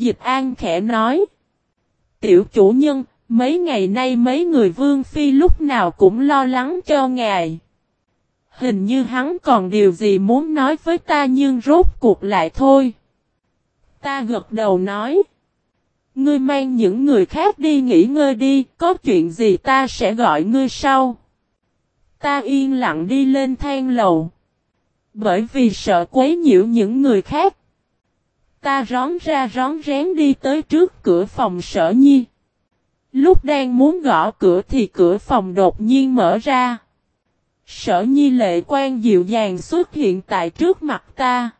Dịch An khẽ nói. Tiểu chủ nhân, mấy ngày nay mấy người vương phi lúc nào cũng lo lắng cho ngài. Hình như hắn còn điều gì muốn nói với ta nhưng rốt cuộc lại thôi. Ta gật đầu nói. Ngươi mang những người khác đi nghỉ ngơi đi, có chuyện gì ta sẽ gọi ngươi sau. Ta yên lặng đi lên thang lầu. Bởi vì sợ quấy nhiễu những người khác. Ta rón ra rón rén đi tới trước cửa phòng sở nhi. Lúc đang muốn gõ cửa thì cửa phòng đột nhiên mở ra. Sở nhi lệ quan dịu dàng xuất hiện tại trước mặt ta.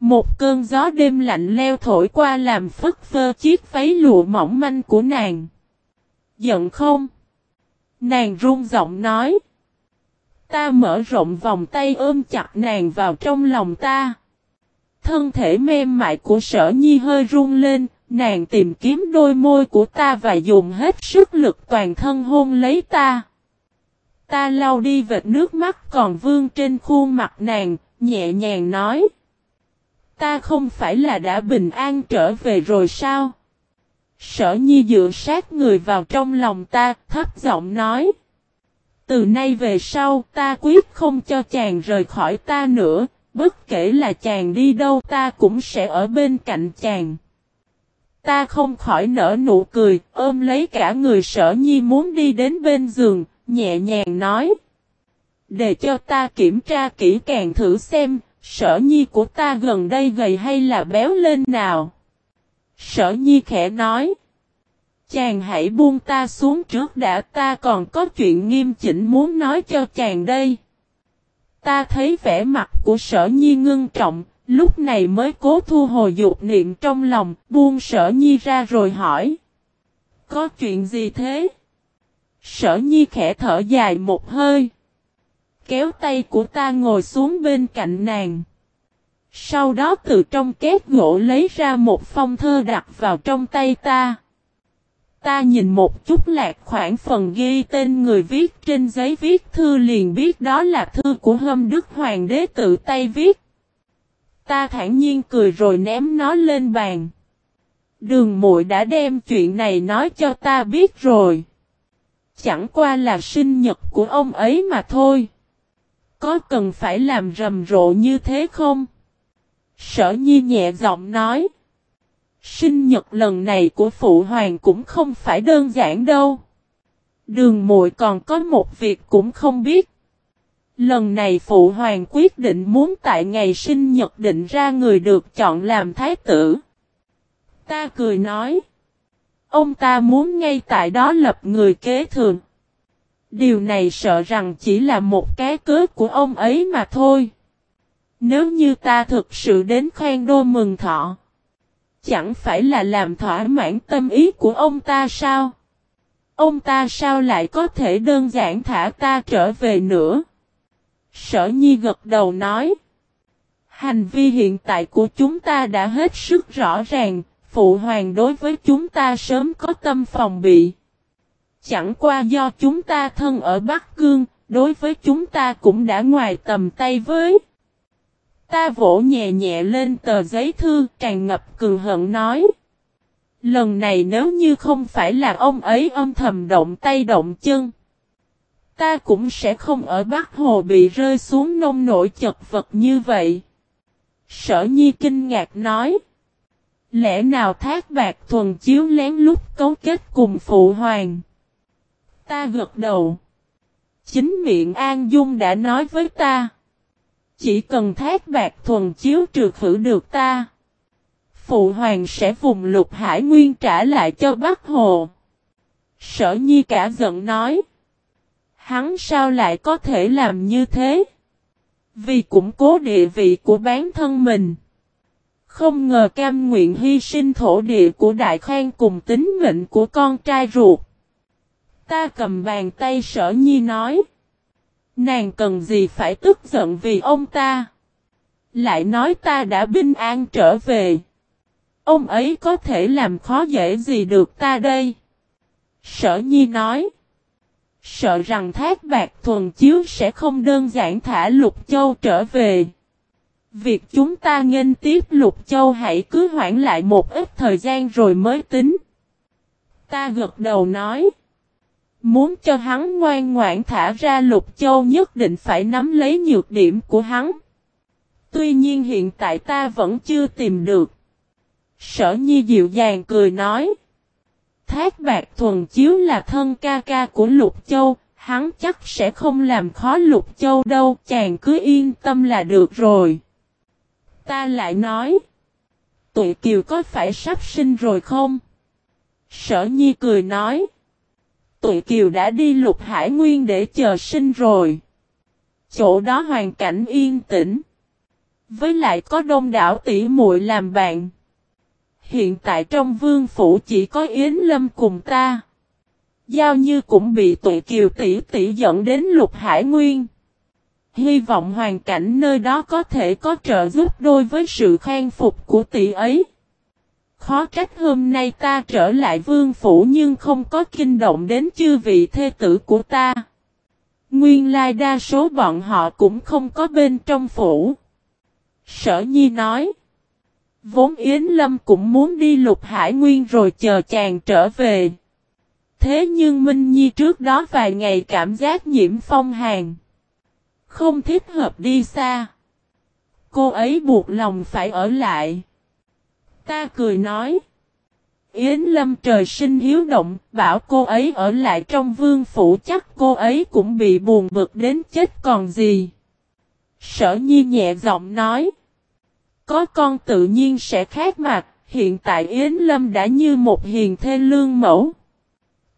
Một cơn gió đêm lạnh leo thổi qua làm phất phơ chiếc váy lụa mỏng manh của nàng. Giận không? Nàng run giọng nói. Ta mở rộng vòng tay ôm chặt nàng vào trong lòng ta. Thân thể mềm mại của sở nhi hơi run lên, nàng tìm kiếm đôi môi của ta và dùng hết sức lực toàn thân hôn lấy ta. Ta lau đi vệt nước mắt còn vương trên khuôn mặt nàng, nhẹ nhàng nói. Ta không phải là đã bình an trở về rồi sao? Sở nhi dựa sát người vào trong lòng ta, thấp giọng nói. Từ nay về sau ta quyết không cho chàng rời khỏi ta nữa, bất kể là chàng đi đâu ta cũng sẽ ở bên cạnh chàng. Ta không khỏi nở nụ cười, ôm lấy cả người sở nhi muốn đi đến bên giường, nhẹ nhàng nói. Để cho ta kiểm tra kỹ càng thử xem, sở nhi của ta gần đây gầy hay là béo lên nào. Sở nhi khẽ nói. Chàng hãy buông ta xuống trước đã ta còn có chuyện nghiêm chỉnh muốn nói cho chàng đây. Ta thấy vẻ mặt của sở nhi ngưng trọng, lúc này mới cố thu hồi dục niệm trong lòng, buông sở nhi ra rồi hỏi. Có chuyện gì thế? Sở nhi khẽ thở dài một hơi. Kéo tay của ta ngồi xuống bên cạnh nàng. Sau đó từ trong két gỗ lấy ra một phong thơ đặt vào trong tay ta. Ta nhìn một chút lạc khoảng phần ghi tên người viết trên giấy viết thư liền biết đó là thư của hâm đức hoàng đế tự tay viết. Ta thản nhiên cười rồi ném nó lên bàn. Đường muội đã đem chuyện này nói cho ta biết rồi. Chẳng qua là sinh nhật của ông ấy mà thôi. Có cần phải làm rầm rộ như thế không? Sở nhi nhẹ giọng nói. Sinh nhật lần này của phụ hoàng cũng không phải đơn giản đâu. Đường muội còn có một việc cũng không biết. Lần này phụ hoàng quyết định muốn tại ngày sinh nhật định ra người được chọn làm thái tử. Ta cười nói. Ông ta muốn ngay tại đó lập người kế thường. Điều này sợ rằng chỉ là một cái cớ của ông ấy mà thôi. Nếu như ta thực sự đến khoan đô mừng thọ. Chẳng phải là làm thỏa mãn tâm ý của ông ta sao? Ông ta sao lại có thể đơn giản thả ta trở về nữa? Sở Nhi gật đầu nói. Hành vi hiện tại của chúng ta đã hết sức rõ ràng, Phụ Hoàng đối với chúng ta sớm có tâm phòng bị. Chẳng qua do chúng ta thân ở Bắc Cương, đối với chúng ta cũng đã ngoài tầm tay với. Ta vỗ nhẹ nhẹ lên tờ giấy thư, tràn ngập cường hận nói. Lần này nếu như không phải là ông ấy âm thầm động tay động chân. Ta cũng sẽ không ở Bắc Hồ bị rơi xuống nông nổi chật vật như vậy. Sở Nhi kinh ngạc nói. Lẽ nào thác bạc thuần chiếu lén lút cấu kết cùng phụ hoàng? Ta gật đầu. Chính miệng An Dung đã nói với ta. Chỉ cần thác bạc thuần chiếu trừ khử được ta. Phụ hoàng sẽ vùng lục hải nguyên trả lại cho Bắc Hồ. Sở nhi cả giận nói. Hắn sao lại có thể làm như thế? Vì củng cố địa vị của bán thân mình. Không ngờ cam nguyện hy sinh thổ địa của Đại khoan cùng tính mệnh của con trai ruột. Ta cầm bàn tay sở nhi nói. Nàng cần gì phải tức giận vì ông ta. Lại nói ta đã bình an trở về. Ông ấy có thể làm khó dễ gì được ta đây. Sở nhi nói. Sợ rằng thác bạc thuần chiếu sẽ không đơn giản thả lục châu trở về. Việc chúng ta nghênh tiếp Lục Châu hãy cứ hoãn lại một ít thời gian rồi mới tính. Ta gật đầu nói. Muốn cho hắn ngoan ngoãn thả ra Lục Châu nhất định phải nắm lấy nhược điểm của hắn. Tuy nhiên hiện tại ta vẫn chưa tìm được. Sở Nhi dịu dàng cười nói. Thác bạc thuần chiếu là thân ca ca của Lục Châu, hắn chắc sẽ không làm khó Lục Châu đâu, chàng cứ yên tâm là được rồi. Ta lại nói. Tụi Kiều có phải sắp sinh rồi không? Sở Nhi cười nói. Tụi Kiều đã đi lục hải nguyên để chờ sinh rồi. Chỗ đó hoàn cảnh yên tĩnh. Với lại có đông đảo tỷ muội làm bạn. Hiện tại trong vương phủ chỉ có Yến Lâm cùng ta. Giao như cũng bị tụi kiều tỷ tỷ dẫn đến lục hải nguyên. Hy vọng hoàn cảnh nơi đó có thể có trợ giúp đôi với sự khen phục của tỷ ấy. Khó trách hôm nay ta trở lại vương phủ nhưng không có kinh động đến chư vị thê tử của ta. Nguyên lai đa số bọn họ cũng không có bên trong phủ. Sở Nhi nói. Vốn Yến Lâm cũng muốn đi lục hải nguyên rồi chờ chàng trở về. Thế nhưng Minh Nhi trước đó vài ngày cảm giác nhiễm phong hàn. Không thích hợp đi xa. Cô ấy buộc lòng phải ở lại. Ta cười nói. Yến Lâm trời sinh hiếu động, bảo cô ấy ở lại trong vương phủ chắc cô ấy cũng bị buồn bực đến chết còn gì. Sở Nhi nhẹ giọng nói. Có con tự nhiên sẽ khác mặt, hiện tại Yến Lâm đã như một hiền thê lương mẫu.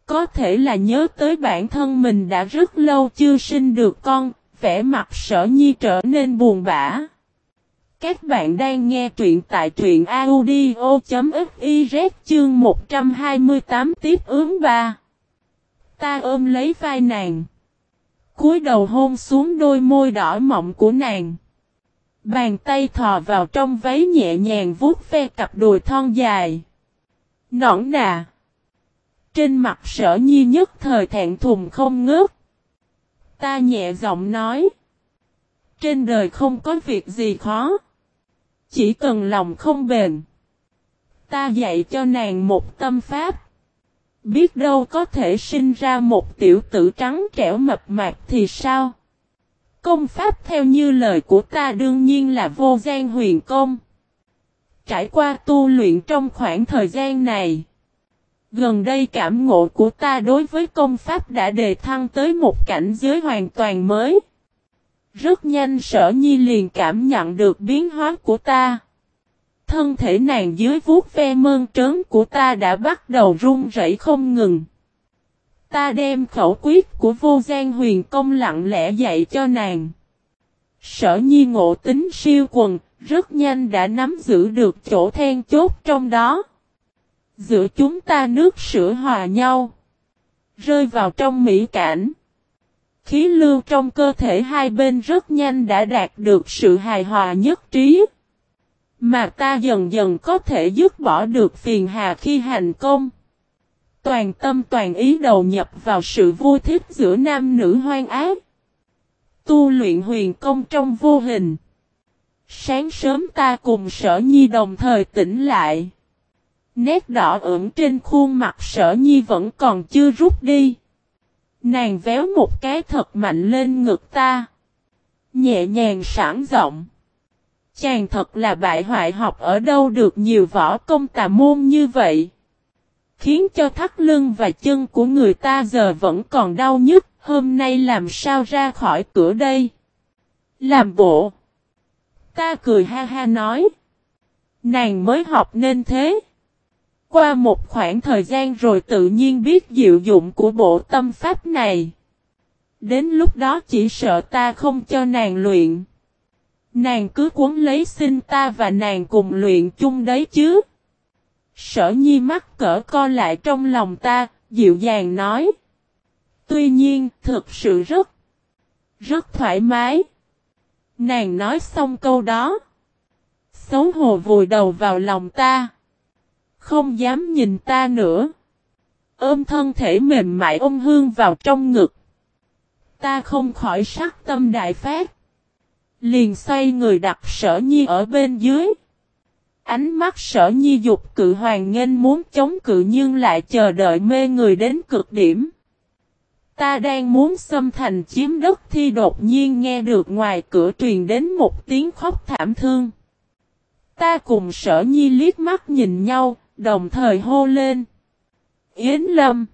Có thể là nhớ tới bản thân mình đã rất lâu chưa sinh được con, vẻ mặt sở nhi trở nên buồn bã. Các bạn đang nghe truyện tại truyện audio.fiz chương 128 tiếp ứng 3. Ta ôm lấy vai nàng. cúi đầu hôn xuống đôi môi đỏ mọng của nàng. Bàn tay thò vào trong váy nhẹ nhàng vuốt ve cặp đùi thon dài. Nõn nà. Trên mặt sở nhi nhất thời thẹn thùng không ngớt. Ta nhẹ giọng nói. Trên đời không có việc gì khó. Chỉ cần lòng không bền. Ta dạy cho nàng một tâm pháp. Biết đâu có thể sinh ra một tiểu tử trắng trẻo mập mạp thì sao? Công pháp theo như lời của ta đương nhiên là vô gian huyền công. Trải qua tu luyện trong khoảng thời gian này. Gần đây cảm ngộ của ta đối với công pháp đã đề thăng tới một cảnh giới hoàn toàn mới. Rất nhanh sở nhi liền cảm nhận được biến hóa của ta. Thân thể nàng dưới vuốt ve mơn trớn của ta đã bắt đầu run rẩy không ngừng. Ta đem khẩu quyết của vô gian huyền công lặng lẽ dạy cho nàng. Sở nhi ngộ tính siêu quần, rất nhanh đã nắm giữ được chỗ then chốt trong đó. Giữa chúng ta nước sữa hòa nhau. Rơi vào trong mỹ cảnh. Khí lưu trong cơ thể hai bên rất nhanh đã đạt được sự hài hòa nhất trí. Mà ta dần dần có thể dứt bỏ được phiền hà khi hành công. Toàn tâm toàn ý đầu nhập vào sự vui thích giữa nam nữ hoang ác. Tu luyện huyền công trong vô hình. Sáng sớm ta cùng sở nhi đồng thời tỉnh lại. Nét đỏ ửng trên khuôn mặt sở nhi vẫn còn chưa rút đi. Nàng véo một cái thật mạnh lên ngực ta. Nhẹ nhàng sảng giọng. Chàng thật là bại hoại học ở đâu được nhiều võ công tà môn như vậy. Khiến cho thắt lưng và chân của người ta giờ vẫn còn đau nhức, hôm nay làm sao ra khỏi cửa đây. Làm bộ. Ta cười ha ha nói. Nàng mới học nên thế. Qua một khoảng thời gian rồi tự nhiên biết diệu dụng của bộ tâm pháp này. Đến lúc đó chỉ sợ ta không cho nàng luyện. Nàng cứ cuốn lấy xin ta và nàng cùng luyện chung đấy chứ. Sở nhi mắt cỡ co lại trong lòng ta, dịu dàng nói. Tuy nhiên, thực sự rất, rất thoải mái. Nàng nói xong câu đó. Xấu hổ vùi đầu vào lòng ta. Không dám nhìn ta nữa. Ôm thân thể mềm mại ôm hương vào trong ngực. Ta không khỏi sắc tâm đại phát. liền xoay người đặt sở nhi ở bên dưới. Ánh mắt sở nhi dục cự hoàng nghênh muốn chống cự nhưng lại chờ đợi mê người đến cực điểm. Ta đang muốn xâm thành chiếm đất thì đột nhiên nghe được ngoài cửa truyền đến một tiếng khóc thảm thương. Ta cùng sở nhi liếc mắt nhìn nhau, đồng thời hô lên. Yến Lâm!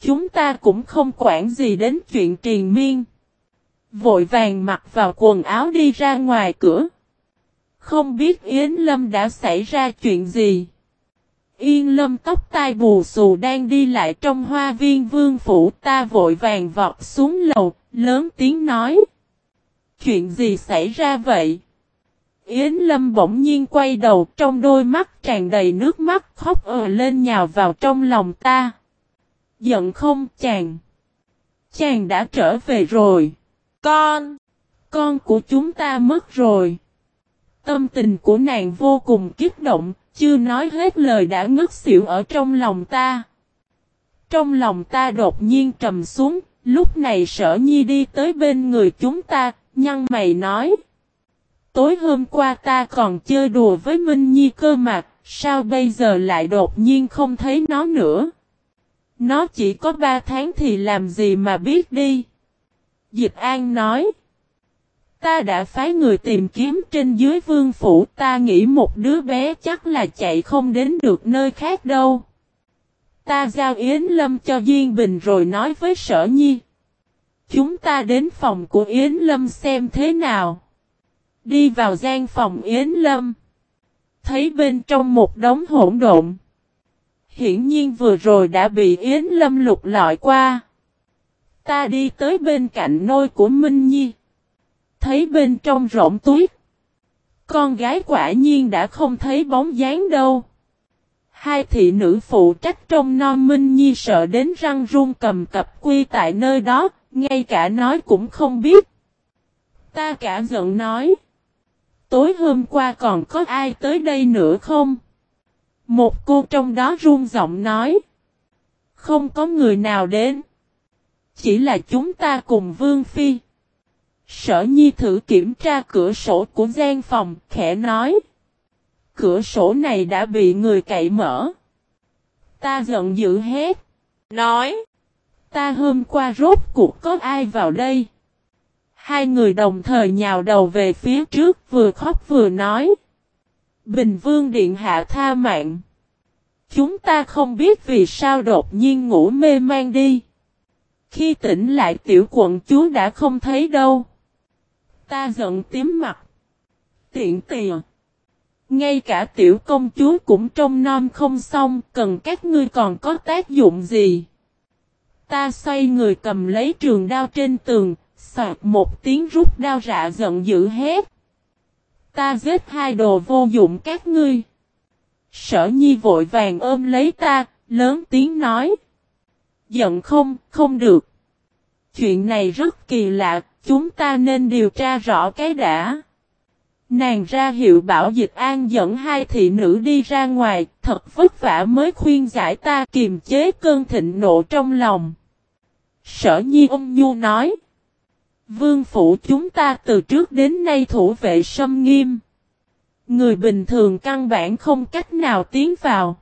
Chúng ta cũng không quản gì đến chuyện triền miên. Vội vàng mặc vào quần áo đi ra ngoài cửa. Không biết Yến Lâm đã xảy ra chuyện gì. Yên Lâm tóc tai bù xù đang đi lại trong hoa viên vương phủ ta vội vàng vọt xuống lầu, lớn tiếng nói. Chuyện gì xảy ra vậy? Yến Lâm bỗng nhiên quay đầu trong đôi mắt tràn đầy nước mắt khóc ờ lên nhào vào trong lòng ta. Giận không chàng? Chàng đã trở về rồi. Con! Con của chúng ta mất rồi. Tâm tình của nàng vô cùng kích động, chưa nói hết lời đã ngất xỉu ở trong lòng ta. Trong lòng ta đột nhiên trầm xuống, lúc này sở nhi đi tới bên người chúng ta, nhăn mày nói. Tối hôm qua ta còn chơi đùa với Minh Nhi cơ mà, sao bây giờ lại đột nhiên không thấy nó nữa? Nó chỉ có ba tháng thì làm gì mà biết đi? Dịch An nói. Ta đã phái người tìm kiếm trên dưới vương phủ ta nghĩ một đứa bé chắc là chạy không đến được nơi khác đâu. Ta giao Yến Lâm cho Duyên Bình rồi nói với sở nhi. Chúng ta đến phòng của Yến Lâm xem thế nào. Đi vào gian phòng Yến Lâm. Thấy bên trong một đống hỗn độn. Hiển nhiên vừa rồi đã bị Yến Lâm lục lọi qua. Ta đi tới bên cạnh nôi của Minh Nhi. Thấy bên trong rỗng tuyết. Con gái quả nhiên đã không thấy bóng dáng đâu. Hai thị nữ phụ trách trong non Minh Nhi sợ đến răng run cầm cập quy tại nơi đó, ngay cả nói cũng không biết. Ta cả giận nói. Tối hôm qua còn có ai tới đây nữa không? Một cô trong đó run giọng nói. Không có người nào đến. Chỉ là chúng ta cùng Vương Phi. Sở Nhi thử kiểm tra cửa sổ của gian phòng, khẽ nói. Cửa sổ này đã bị người cậy mở. Ta giận dữ hết. Nói. Ta hôm qua rốt cuộc có ai vào đây? Hai người đồng thời nhào đầu về phía trước vừa khóc vừa nói. Bình Vương Điện Hạ tha mạng. Chúng ta không biết vì sao đột nhiên ngủ mê man đi. Khi tỉnh lại tiểu quận chúa đã không thấy đâu. Ta giận tím mặt. Tiện tìa. Ngay cả tiểu công chúa cũng trông non không xong, cần các ngươi còn có tác dụng gì? Ta xoay người cầm lấy trường đao trên tường, soạt một tiếng rút đao rạ giận dữ hết. Ta giết hai đồ vô dụng các ngươi. Sở nhi vội vàng ôm lấy ta, lớn tiếng nói. Giận không, không được. Chuyện này rất kỳ lạ, chúng ta nên điều tra rõ cái đã. Nàng ra hiệu bảo dịch an dẫn hai thị nữ đi ra ngoài, thật vất vả mới khuyên giải ta kiềm chế cơn thịnh nộ trong lòng. Sở nhi ông Nhu nói. Vương phủ chúng ta từ trước đến nay thủ vệ sâm nghiêm. Người bình thường căn bản không cách nào tiến vào.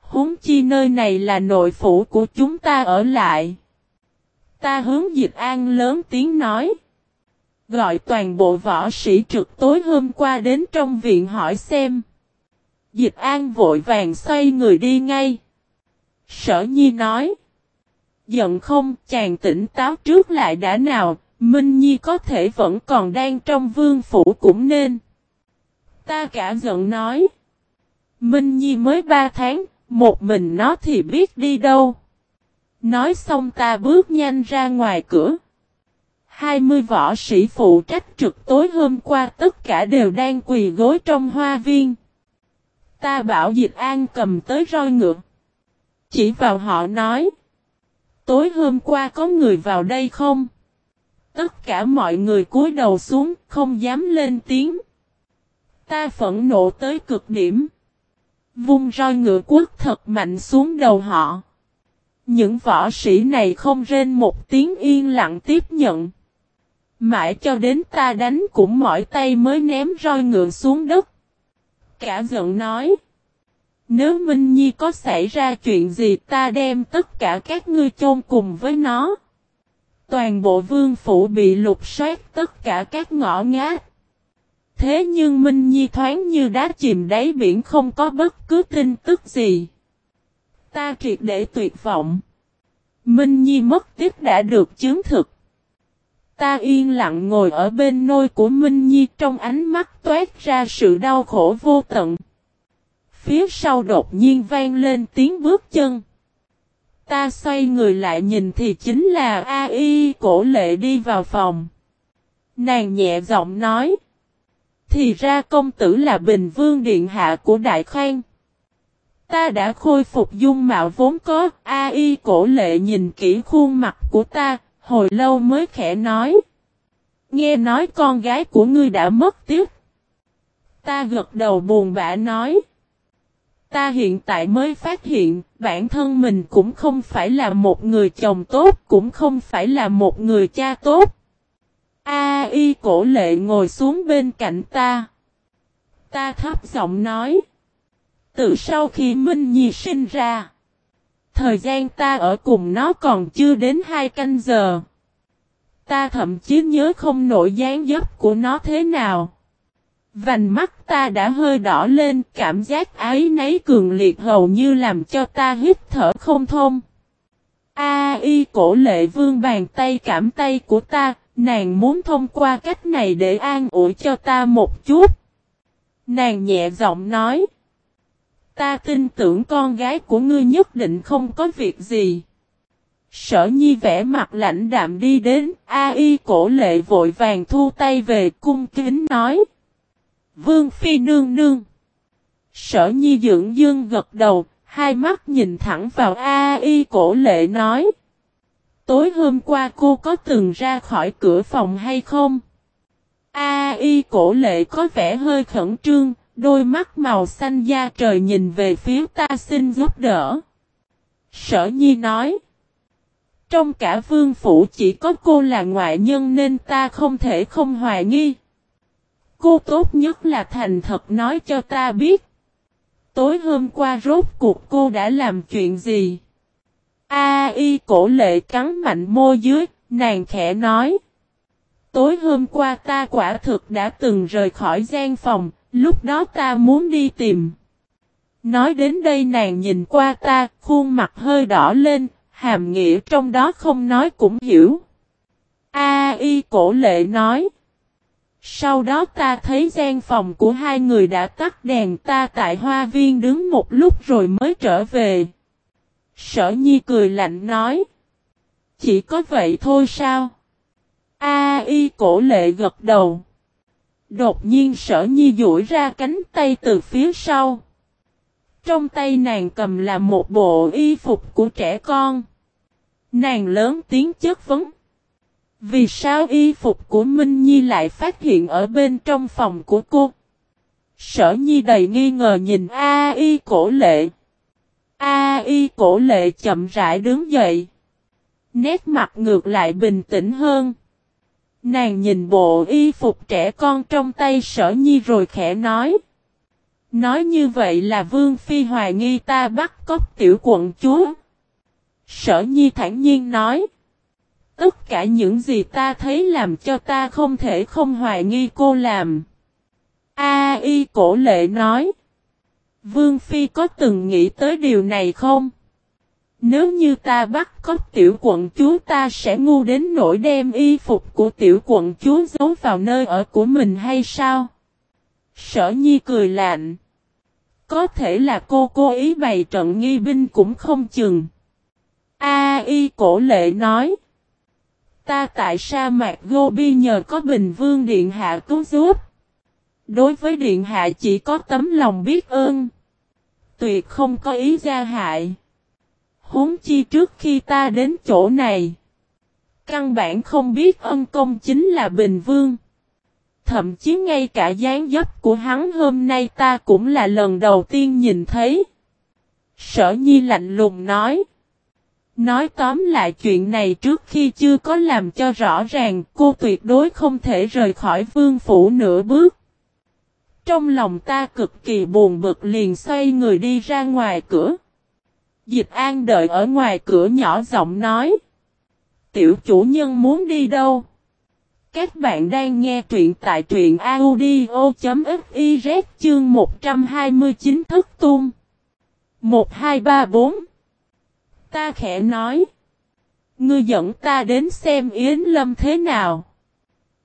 Húng chi nơi này là nội phủ của chúng ta ở lại. Ta hướng dịch an lớn tiếng nói. Gọi toàn bộ võ sĩ trực tối hôm qua đến trong viện hỏi xem. Dịch an vội vàng xoay người đi ngay. Sở nhi nói. Giận không chàng tỉnh táo trước lại đã nào, Minh Nhi có thể vẫn còn đang trong vương phủ cũng nên. Ta cả giận nói. Minh Nhi mới ba tháng, một mình nó thì biết đi đâu. Nói xong ta bước nhanh ra ngoài cửa. Hai mươi võ sĩ phụ trách trực tối hôm qua tất cả đều đang quỳ gối trong hoa viên. Ta bảo Dịch An cầm tới roi ngựa. Chỉ vào họ nói. Tối hôm qua có người vào đây không? Tất cả mọi người cúi đầu xuống, không dám lên tiếng. Ta phẫn nộ tới cực điểm. Vung roi ngựa quốc thật mạnh xuống đầu họ. Những võ sĩ này không rên một tiếng yên lặng tiếp nhận. Mãi cho đến ta đánh cũng mỏi tay mới ném roi ngựa xuống đất. Cả giận nói. Nếu Minh Nhi có xảy ra chuyện gì ta đem tất cả các ngươi chôn cùng với nó. Toàn bộ vương phủ bị lục soát tất cả các ngõ ngách. Thế nhưng Minh Nhi thoáng như đá chìm đáy biển không có bất cứ tin tức gì. Ta triệt để tuyệt vọng. Minh Nhi mất tiếp đã được chứng thực. Ta yên lặng ngồi ở bên nôi của Minh Nhi trong ánh mắt toát ra sự đau khổ vô tận. Phía sau đột nhiên vang lên tiếng bước chân. Ta xoay người lại nhìn thì chính là A.I. cổ lệ đi vào phòng. Nàng nhẹ giọng nói. Thì ra công tử là Bình Vương Điện Hạ của Đại Khang. Ta đã khôi phục dung mạo vốn có, A.I. cổ lệ nhìn kỹ khuôn mặt của ta, hồi lâu mới khẽ nói. Nghe nói con gái của ngươi đã mất tiếc. Ta gật đầu buồn bã nói. Ta hiện tại mới phát hiện, bản thân mình cũng không phải là một người chồng tốt, cũng không phải là một người cha tốt. A y cổ lệ ngồi xuống bên cạnh ta. Ta thấp giọng nói. Từ sau khi Minh Nhi sinh ra. Thời gian ta ở cùng nó còn chưa đến hai canh giờ. Ta thậm chí nhớ không nổi dáng dấp của nó thế nào. Vành mắt ta đã hơi đỏ lên, cảm giác ái nấy cường liệt hầu như làm cho ta hít thở không thông. A y cổ lệ vương bàn tay cảm tay của ta, nàng muốn thông qua cách này để an ủi cho ta một chút. Nàng nhẹ giọng nói. Ta tin tưởng con gái của ngươi nhất định không có việc gì. Sở nhi vẽ mặt lạnh đạm đi đến, A y cổ lệ vội vàng thu tay về cung kính nói. Vương Phi nương nương. Sở nhi dưỡng dương gật đầu, hai mắt nhìn thẳng vào A y cổ lệ nói. Tối hôm qua cô có từng ra khỏi cửa phòng hay không? A y cổ lệ có vẻ hơi khẩn trương, đôi mắt màu xanh da trời nhìn về phía ta xin giúp đỡ. Sở nhi nói. Trong cả vương phủ chỉ có cô là ngoại nhân nên ta không thể không hoài nghi. Cô tốt nhất là thành thật nói cho ta biết. Tối hôm qua rốt cuộc cô đã làm chuyện gì? A y cổ lệ cắn mạnh môi dưới, nàng khẽ nói. Tối hôm qua ta quả thực đã từng rời khỏi gian phòng, lúc đó ta muốn đi tìm. Nói đến đây nàng nhìn qua ta, khuôn mặt hơi đỏ lên, hàm nghĩa trong đó không nói cũng hiểu. A y cổ lệ nói. Sau đó ta thấy gian phòng của hai người đã tắt đèn, ta tại hoa viên đứng một lúc rồi mới trở về. Sở nhi cười lạnh nói. Chỉ có vậy thôi sao? A y cổ lệ gật đầu. Đột nhiên sở nhi duỗi ra cánh tay từ phía sau. Trong tay nàng cầm là một bộ y phục của trẻ con. Nàng lớn tiếng chất vấn. Vì sao y phục của Minh Nhi lại phát hiện ở bên trong phòng của cô? Sở Nhi đầy nghi ngờ nhìn A y cổ lệ. A y cổ lệ chậm rãi đứng dậy. Nét mặt ngược lại bình tĩnh hơn. Nàng nhìn bộ y phục trẻ con trong tay sở nhi rồi khẽ nói. Nói như vậy là Vương Phi hoài nghi ta bắt cóc tiểu quận chúa. Sở nhi thản nhiên nói. Tất cả những gì ta thấy làm cho ta không thể không hoài nghi cô làm. A y cổ lệ nói. Vương Phi có từng nghĩ tới điều này không? Nếu như ta bắt cóc tiểu quận chúa ta sẽ ngu đến nỗi đem y phục của tiểu quận chúa giấu vào nơi ở của mình hay sao? Sở nhi cười lạnh. Có thể là cô cố ý bày trận nghi binh cũng không chừng. A y cổ lệ nói. Ta tại sa mạc Gobi nhờ có Bình Vương Điện Hạ cứu giúp. Đối với Điện Hạ chỉ có tấm lòng biết ơn. Tuyệt không có ý gia hại. Huống chi trước khi ta đến chỗ này. Căn bản không biết ân công chính là Bình Vương. Thậm chí ngay cả dáng dấp của hắn hôm nay ta cũng là lần đầu tiên nhìn thấy. Sở Nhi lạnh lùng nói. Nói tóm lại chuyện này trước khi chưa có làm cho rõ ràng, cô tuyệt đối không thể rời khỏi vương phủ nửa bước. Trong lòng ta cực kỳ buồn bực liền xoay người đi ra ngoài cửa. Dịch an đợi ở ngoài cửa nhỏ giọng nói. Tiểu chủ nhân muốn đi đâu? Các bạn đang nghe truyện tại truyện audio.fiz chương 129 thức tung. 1234 Ta khẽ nói. Ngươi dẫn ta đến xem Yến Lâm thế nào.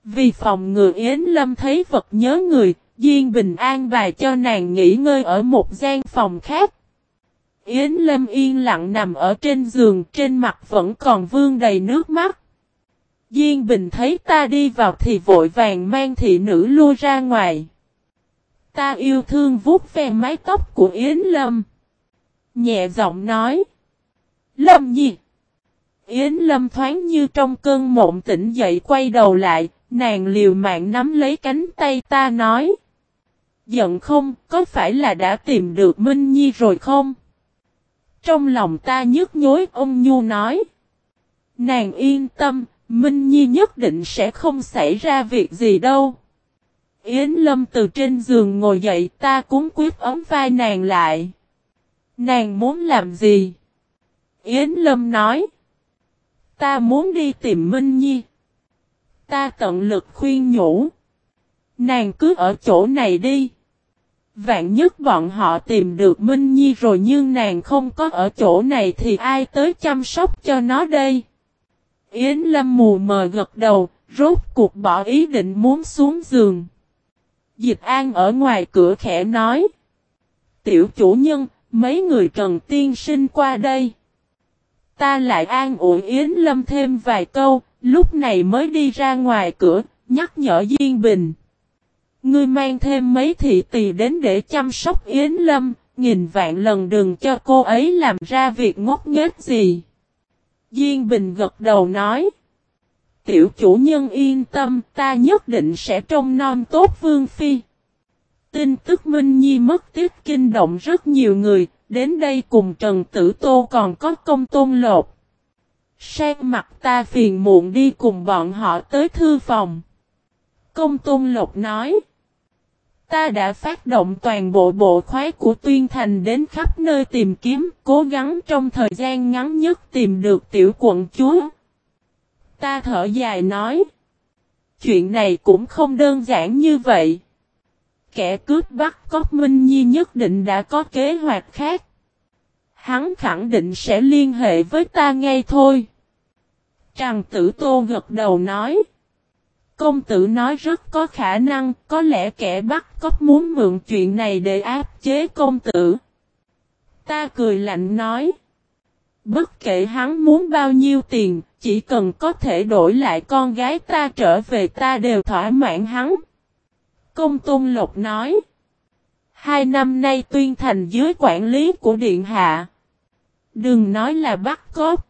Vì phòng ngừa Yến Lâm thấy vật nhớ người, Diên Bình an bài cho nàng nghỉ ngơi ở một gian phòng khác. Yến Lâm yên lặng nằm ở trên giường, trên mặt vẫn còn vương đầy nước mắt. Diên Bình thấy ta đi vào thì vội vàng mang thị nữ lui ra ngoài. Ta yêu thương vuốt ve mái tóc của Yến Lâm. Nhẹ giọng nói. Lâm nhi. Yến Lâm thoáng như trong cơn mộng tỉnh dậy quay đầu lại, nàng liều mạng nắm lấy cánh tay ta nói. Giận không, có phải là đã tìm được Minh Nhi rồi không? Trong lòng ta nhức nhối ông Nhu nói. Nàng yên tâm, Minh Nhi nhất định sẽ không xảy ra việc gì đâu. Yến Lâm từ trên giường ngồi dậy ta cúng quyết ấm vai nàng lại. Nàng muốn làm gì? Yến Lâm nói. Ta muốn đi tìm Minh Nhi. Ta tận lực khuyên nhủ. Nàng cứ ở chỗ này đi. Vạn nhất bọn họ tìm được Minh Nhi rồi nhưng nàng không có ở chỗ này thì ai tới chăm sóc cho nó đây? Yến Lâm mù mờ gật đầu, rốt cuộc bỏ ý định muốn xuống giường. Dịch An ở ngoài cửa khẽ nói. Tiểu chủ nhân, mấy người cần Tiên sinh qua đây. Ta lại an ủi Yến Lâm thêm vài câu, lúc này mới đi ra ngoài cửa, nhắc nhở Diên Bình. Ngươi mang thêm mấy thị tỳ đến để chăm sóc Yến Lâm, nghìn vạn lần đừng cho cô ấy làm ra việc ngốc nghếch gì. Diên Bình gật đầu nói. Tiểu chủ nhân yên tâm, ta nhất định sẽ trông non tốt Vương Phi. Tin tức Minh Nhi mất tiếc kinh động rất nhiều người, đến đây cùng Trần Tử Tô còn có công tôn lột. Sang mặt ta phiền muộn đi cùng bọn họ tới thư phòng. Công tôn lộc nói. Ta đã phát động toàn bộ bộ khoái của Tuyên Thành đến khắp nơi tìm kiếm, cố gắng trong thời gian ngắn nhất tìm được tiểu quận chúa. Ta thở dài nói. Chuyện này cũng không đơn giản như vậy. Kẻ cướp bắt Cóc Minh Nhi nhất định đã có kế hoạch khác. Hắn khẳng định sẽ liên hệ với ta ngay thôi. Tràng tử tô gật đầu nói. Công tử nói rất có khả năng, có lẽ kẻ bắt cóc muốn mượn chuyện này để áp chế công tử. Ta cười lạnh nói. Bất kể hắn muốn bao nhiêu tiền, chỉ cần có thể đổi lại con gái ta trở về ta đều thỏa mãn hắn. Công Tôn Lộc nói. Hai năm nay tuyên thành dưới quản lý của Điện Hạ. Đừng nói là bắt cóc.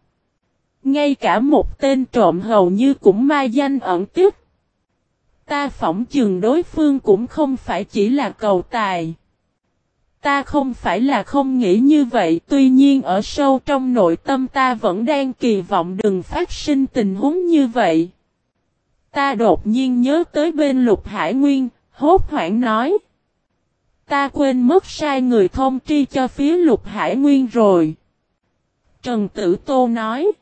Ngay cả một tên trộm hầu như cũng mai danh ẩn tiếp. Ta phỏng chừng đối phương cũng không phải chỉ là cầu tài. Ta không phải là không nghĩ như vậy, tuy nhiên ở sâu trong nội tâm ta vẫn đang kỳ vọng đừng phát sinh tình huống như vậy. Ta đột nhiên nhớ tới bên lục hải nguyên, hốt hoảng nói. Ta quên mất sai người thông tri cho phía lục hải nguyên rồi. Trần Tử Tô nói.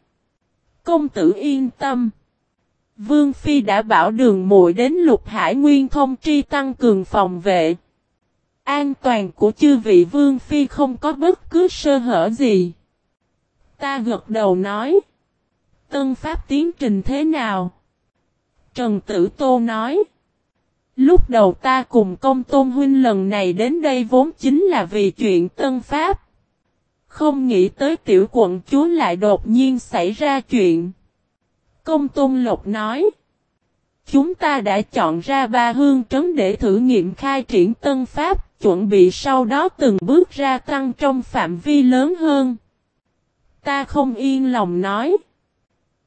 Công tử yên tâm. Vương Phi đã bảo đường muội đến lục hải nguyên thông tri tăng cường phòng vệ. An toàn của chư vị Vương Phi không có bất cứ sơ hở gì. Ta gật đầu nói. Tân pháp tiến trình thế nào? Trần Tử Tô nói. Lúc đầu ta cùng công tôn huynh lần này đến đây vốn chính là vì chuyện tân pháp. Không nghĩ tới tiểu quận chúa lại đột nhiên xảy ra chuyện. Công tôn lộc nói. Chúng ta đã chọn ra ba hương trấn để thử nghiệm khai triển tân pháp, chuẩn bị sau đó từng bước ra tăng trong phạm vi lớn hơn. Ta không yên lòng nói.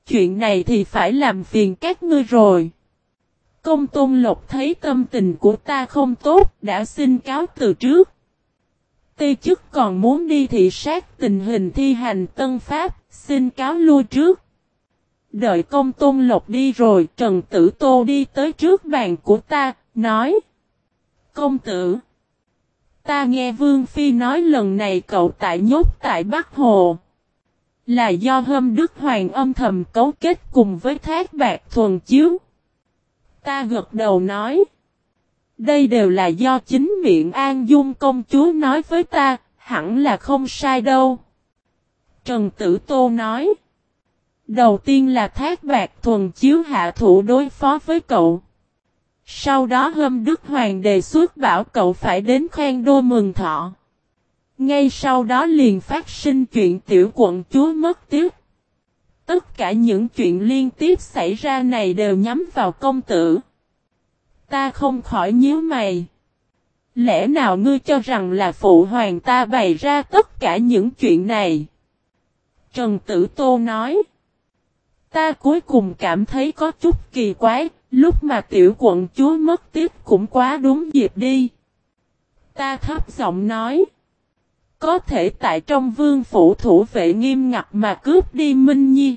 Chuyện này thì phải làm phiền các ngươi rồi. Công tôn lộc thấy tâm tình của ta không tốt, đã xin cáo từ trước. Ti chức còn muốn đi thị sát tình hình thi hành tân pháp, xin cáo lui trước. Đợi công tôn lộc đi rồi, Trần Tử Tô đi tới trước bàn của ta, nói. Công tử. Ta nghe Vương Phi nói lần này cậu tại nhốt tại Bắc Hồ. Là do hâm Đức Hoàng âm thầm cấu kết cùng với thác bạc thuần chiếu. Ta gật đầu nói. Đây đều là do chính miệng An Dung công chúa nói với ta, hẳn là không sai đâu. Trần Tử Tô nói. Đầu tiên là thác bạc thuần chiếu hạ thủ đối phó với cậu. Sau đó hâm Đức Hoàng đề xuất bảo cậu phải đến khen đô mừng thọ. Ngay sau đó liền phát sinh chuyện tiểu quận chúa mất tiếc. Tất cả những chuyện liên tiếp xảy ra này đều nhắm vào công tử. Ta không khỏi nhíu mày. Lẽ nào ngươi cho rằng là phụ hoàng ta bày ra tất cả những chuyện này? Trần Tử Tô nói. Ta cuối cùng cảm thấy có chút kỳ quái, lúc mà tiểu quận chúa mất tiếp cũng quá đúng dịp đi. Ta thấp giọng nói. Có thể tại trong vương phủ thủ vệ nghiêm ngặt mà cướp đi Minh Nhi.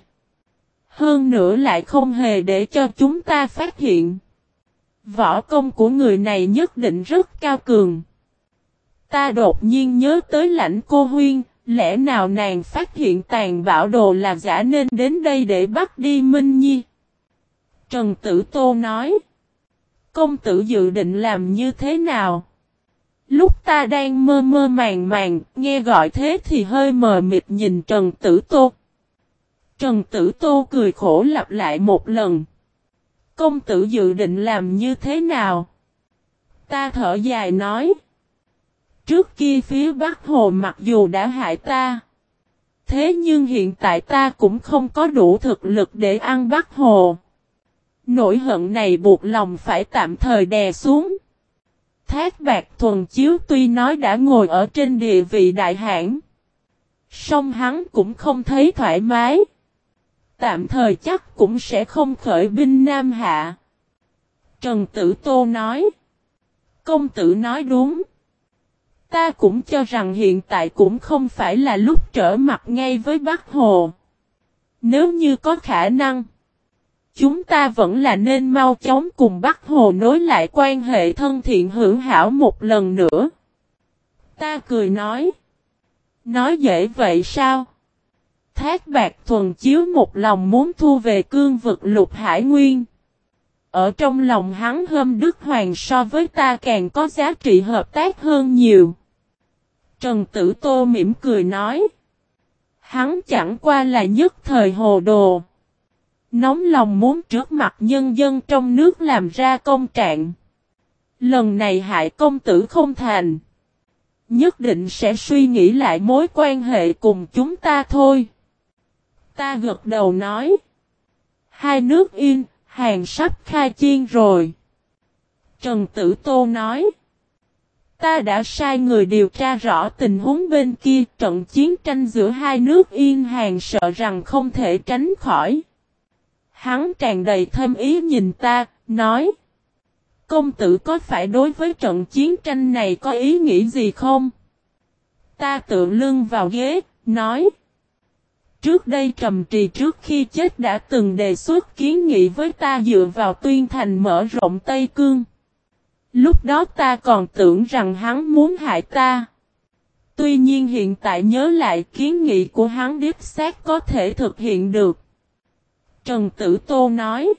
Hơn nữa lại không hề để cho chúng ta phát hiện. Võ công của người này nhất định rất cao cường. Ta đột nhiên nhớ tới lãnh cô huyên, lẽ nào nàng phát hiện tàn bảo đồ là giả nên đến đây để bắt đi Minh Nhi. Trần Tử Tô nói. Công tử dự định làm như thế nào? Lúc ta đang mơ mơ màng màng, nghe gọi thế thì hơi mờ mịt nhìn Trần Tử Tô. Trần Tử Tô cười khổ lặp lại một lần. Công tử dự định làm như thế nào? Ta thở dài nói. Trước kia phía Bắc Hồ mặc dù đã hại ta. Thế nhưng hiện tại ta cũng không có đủ thực lực để ăn Bắc Hồ. Nỗi hận này buộc lòng phải tạm thời đè xuống. Thác bạc thuần chiếu tuy nói đã ngồi ở trên địa vị đại hãn. Song hắn cũng không thấy thoải mái. Tạm thời chắc cũng sẽ không khởi binh Nam Hạ. Trần Tử Tô nói. Công tử nói đúng. Ta cũng cho rằng hiện tại cũng không phải là lúc trở mặt ngay với Bắc Hồ. Nếu như có khả năng. Chúng ta vẫn là nên mau chóng cùng Bắc Hồ nối lại quan hệ thân thiện hữu hảo một lần nữa. Ta cười nói. Nói dễ vậy sao? Thác bạc thuần chiếu một lòng muốn thu về cương vực lục hải nguyên. Ở trong lòng hắn hâm Đức Hoàng so với ta càng có giá trị hợp tác hơn nhiều. Trần Tử Tô mỉm cười nói. Hắn chẳng qua là nhất thời hồ đồ. Nóng lòng muốn trước mặt nhân dân trong nước làm ra công trạng. Lần này hại công tử không thành. Nhất định sẽ suy nghĩ lại mối quan hệ cùng chúng ta thôi. Ta gật đầu nói. Hai nước yên, hàng sắp khai chiên rồi. Trần Tử Tô nói. Ta đã sai người điều tra rõ tình huống bên kia trận chiến tranh giữa hai nước yên hàng sợ rằng không thể tránh khỏi. Hắn tràn đầy thêm ý nhìn ta, nói. Công tử có phải đối với trận chiến tranh này có ý nghĩ gì không? Ta tự lưng vào ghế, nói. Trước đây trầm trì trước khi chết đã từng đề xuất kiến nghị với ta dựa vào tuyên thành mở rộng Tây Cương. Lúc đó ta còn tưởng rằng hắn muốn hại ta. Tuy nhiên hiện tại nhớ lại kiến nghị của hắn điếp xác có thể thực hiện được. Trần Tử Tô nói.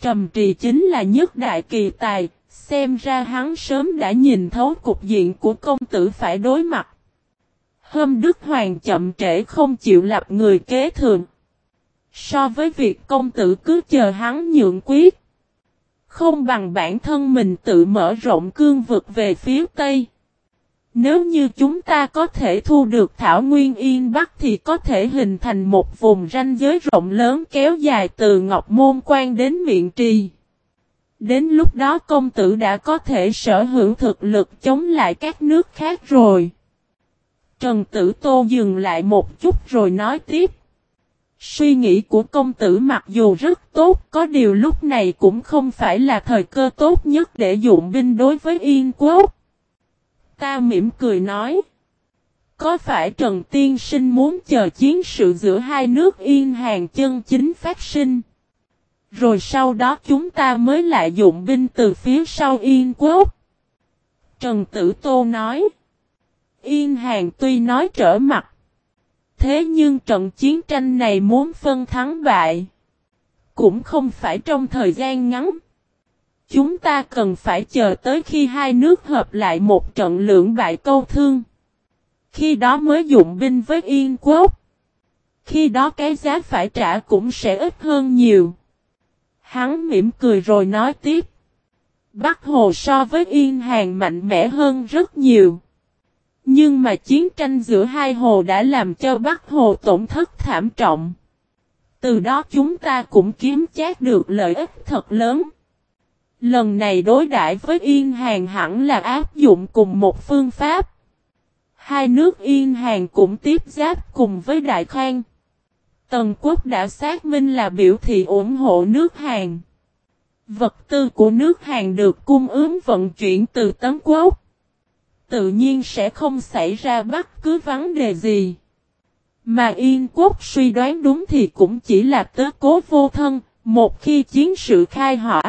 Trầm trì chính là nhất đại kỳ tài, xem ra hắn sớm đã nhìn thấu cục diện của công tử phải đối mặt. Hôm Đức Hoàng chậm trễ không chịu lập người kế thường. So với việc công tử cứ chờ hắn nhượng quyết. Không bằng bản thân mình tự mở rộng cương vực về phía Tây. Nếu như chúng ta có thể thu được Thảo Nguyên Yên Bắc thì có thể hình thành một vùng ranh giới rộng lớn kéo dài từ Ngọc Môn Quan đến Miện Trì. Đến lúc đó công tử đã có thể sở hữu thực lực chống lại các nước khác rồi. Trần Tử Tô dừng lại một chút rồi nói tiếp. Suy nghĩ của công tử mặc dù rất tốt, có điều lúc này cũng không phải là thời cơ tốt nhất để dụng binh đối với Yên Quốc. Ta mỉm cười nói. Có phải Trần Tiên Sinh muốn chờ chiến sự giữa hai nước yên hàng chân chính phát sinh? Rồi sau đó chúng ta mới lại dụng binh từ phía sau Yên Quốc. Trần Tử Tô nói. Yên Hàng tuy nói trở mặt. Thế nhưng trận chiến tranh này muốn phân thắng bại. Cũng không phải trong thời gian ngắn. Chúng ta cần phải chờ tới khi hai nước hợp lại một trận lưỡng bại câu thương. Khi đó mới dụng binh với Yên Quốc. Khi đó cái giá phải trả cũng sẽ ít hơn nhiều. Hắn mỉm cười rồi nói tiếp. Bắc Hồ so với Yên Hàng mạnh mẽ hơn rất nhiều. Nhưng mà chiến tranh giữa hai hồ đã làm cho Bắc Hồ tổn thất thảm trọng. Từ đó chúng ta cũng kiếm chát được lợi ích thật lớn. Lần này đối đãi với Yên Hàng hẳn là áp dụng cùng một phương pháp. Hai nước Yên Hàng cũng tiếp giáp cùng với Đại Khang. Tần quốc đã xác minh là biểu thị ủng hộ nước Hàn. Vật tư của nước Hàn được cung ứng vận chuyển từ Tấn quốc. Tự nhiên sẽ không xảy ra bất cứ vấn đề gì. Mà Yên quốc suy đoán đúng thì cũng chỉ là tớ cố vô thân, một khi chiến sự khai hỏa.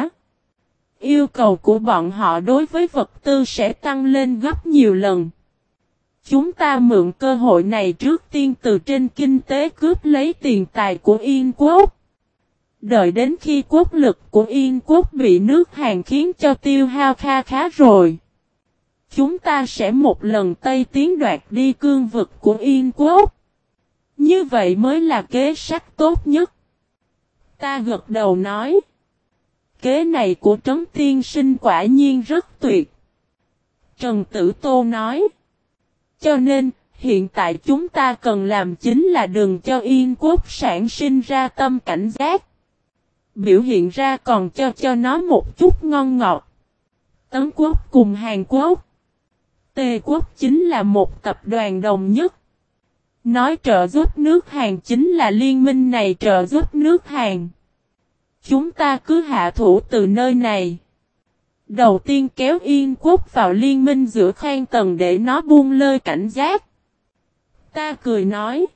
Yêu cầu của bọn họ đối với vật tư sẽ tăng lên gấp nhiều lần. Chúng ta mượn cơ hội này trước tiên từ trên kinh tế cướp lấy tiền tài của Yên quốc. Đợi đến khi quốc lực của Yên quốc bị nước Hàn khiến cho tiêu hao kha khá rồi. Chúng ta sẽ một lần Tây tiến đoạt đi cương vực của Yên quốc. Như vậy mới là kế sách tốt nhất. Ta gật đầu nói. Kế này của Trấn Tiên Sinh quả nhiên rất tuyệt. Trần Tử Tô nói. Cho nên, hiện tại chúng ta cần làm chính là đừng cho Yên quốc sản sinh ra tâm cảnh giác. Biểu hiện ra còn cho cho nó một chút ngon ngọt. Tấn quốc cùng Hàn Quốc. Tề quốc chính là một tập đoàn đồng nhất. Nói trợ giúp nước Hàn chính là liên minh này trợ giúp nước Hàn. Chúng ta cứ hạ thủ từ nơi này. Đầu tiên kéo Yên quốc vào liên minh giữa Khang Tần để nó buông lơi cảnh giác. Ta cười nói.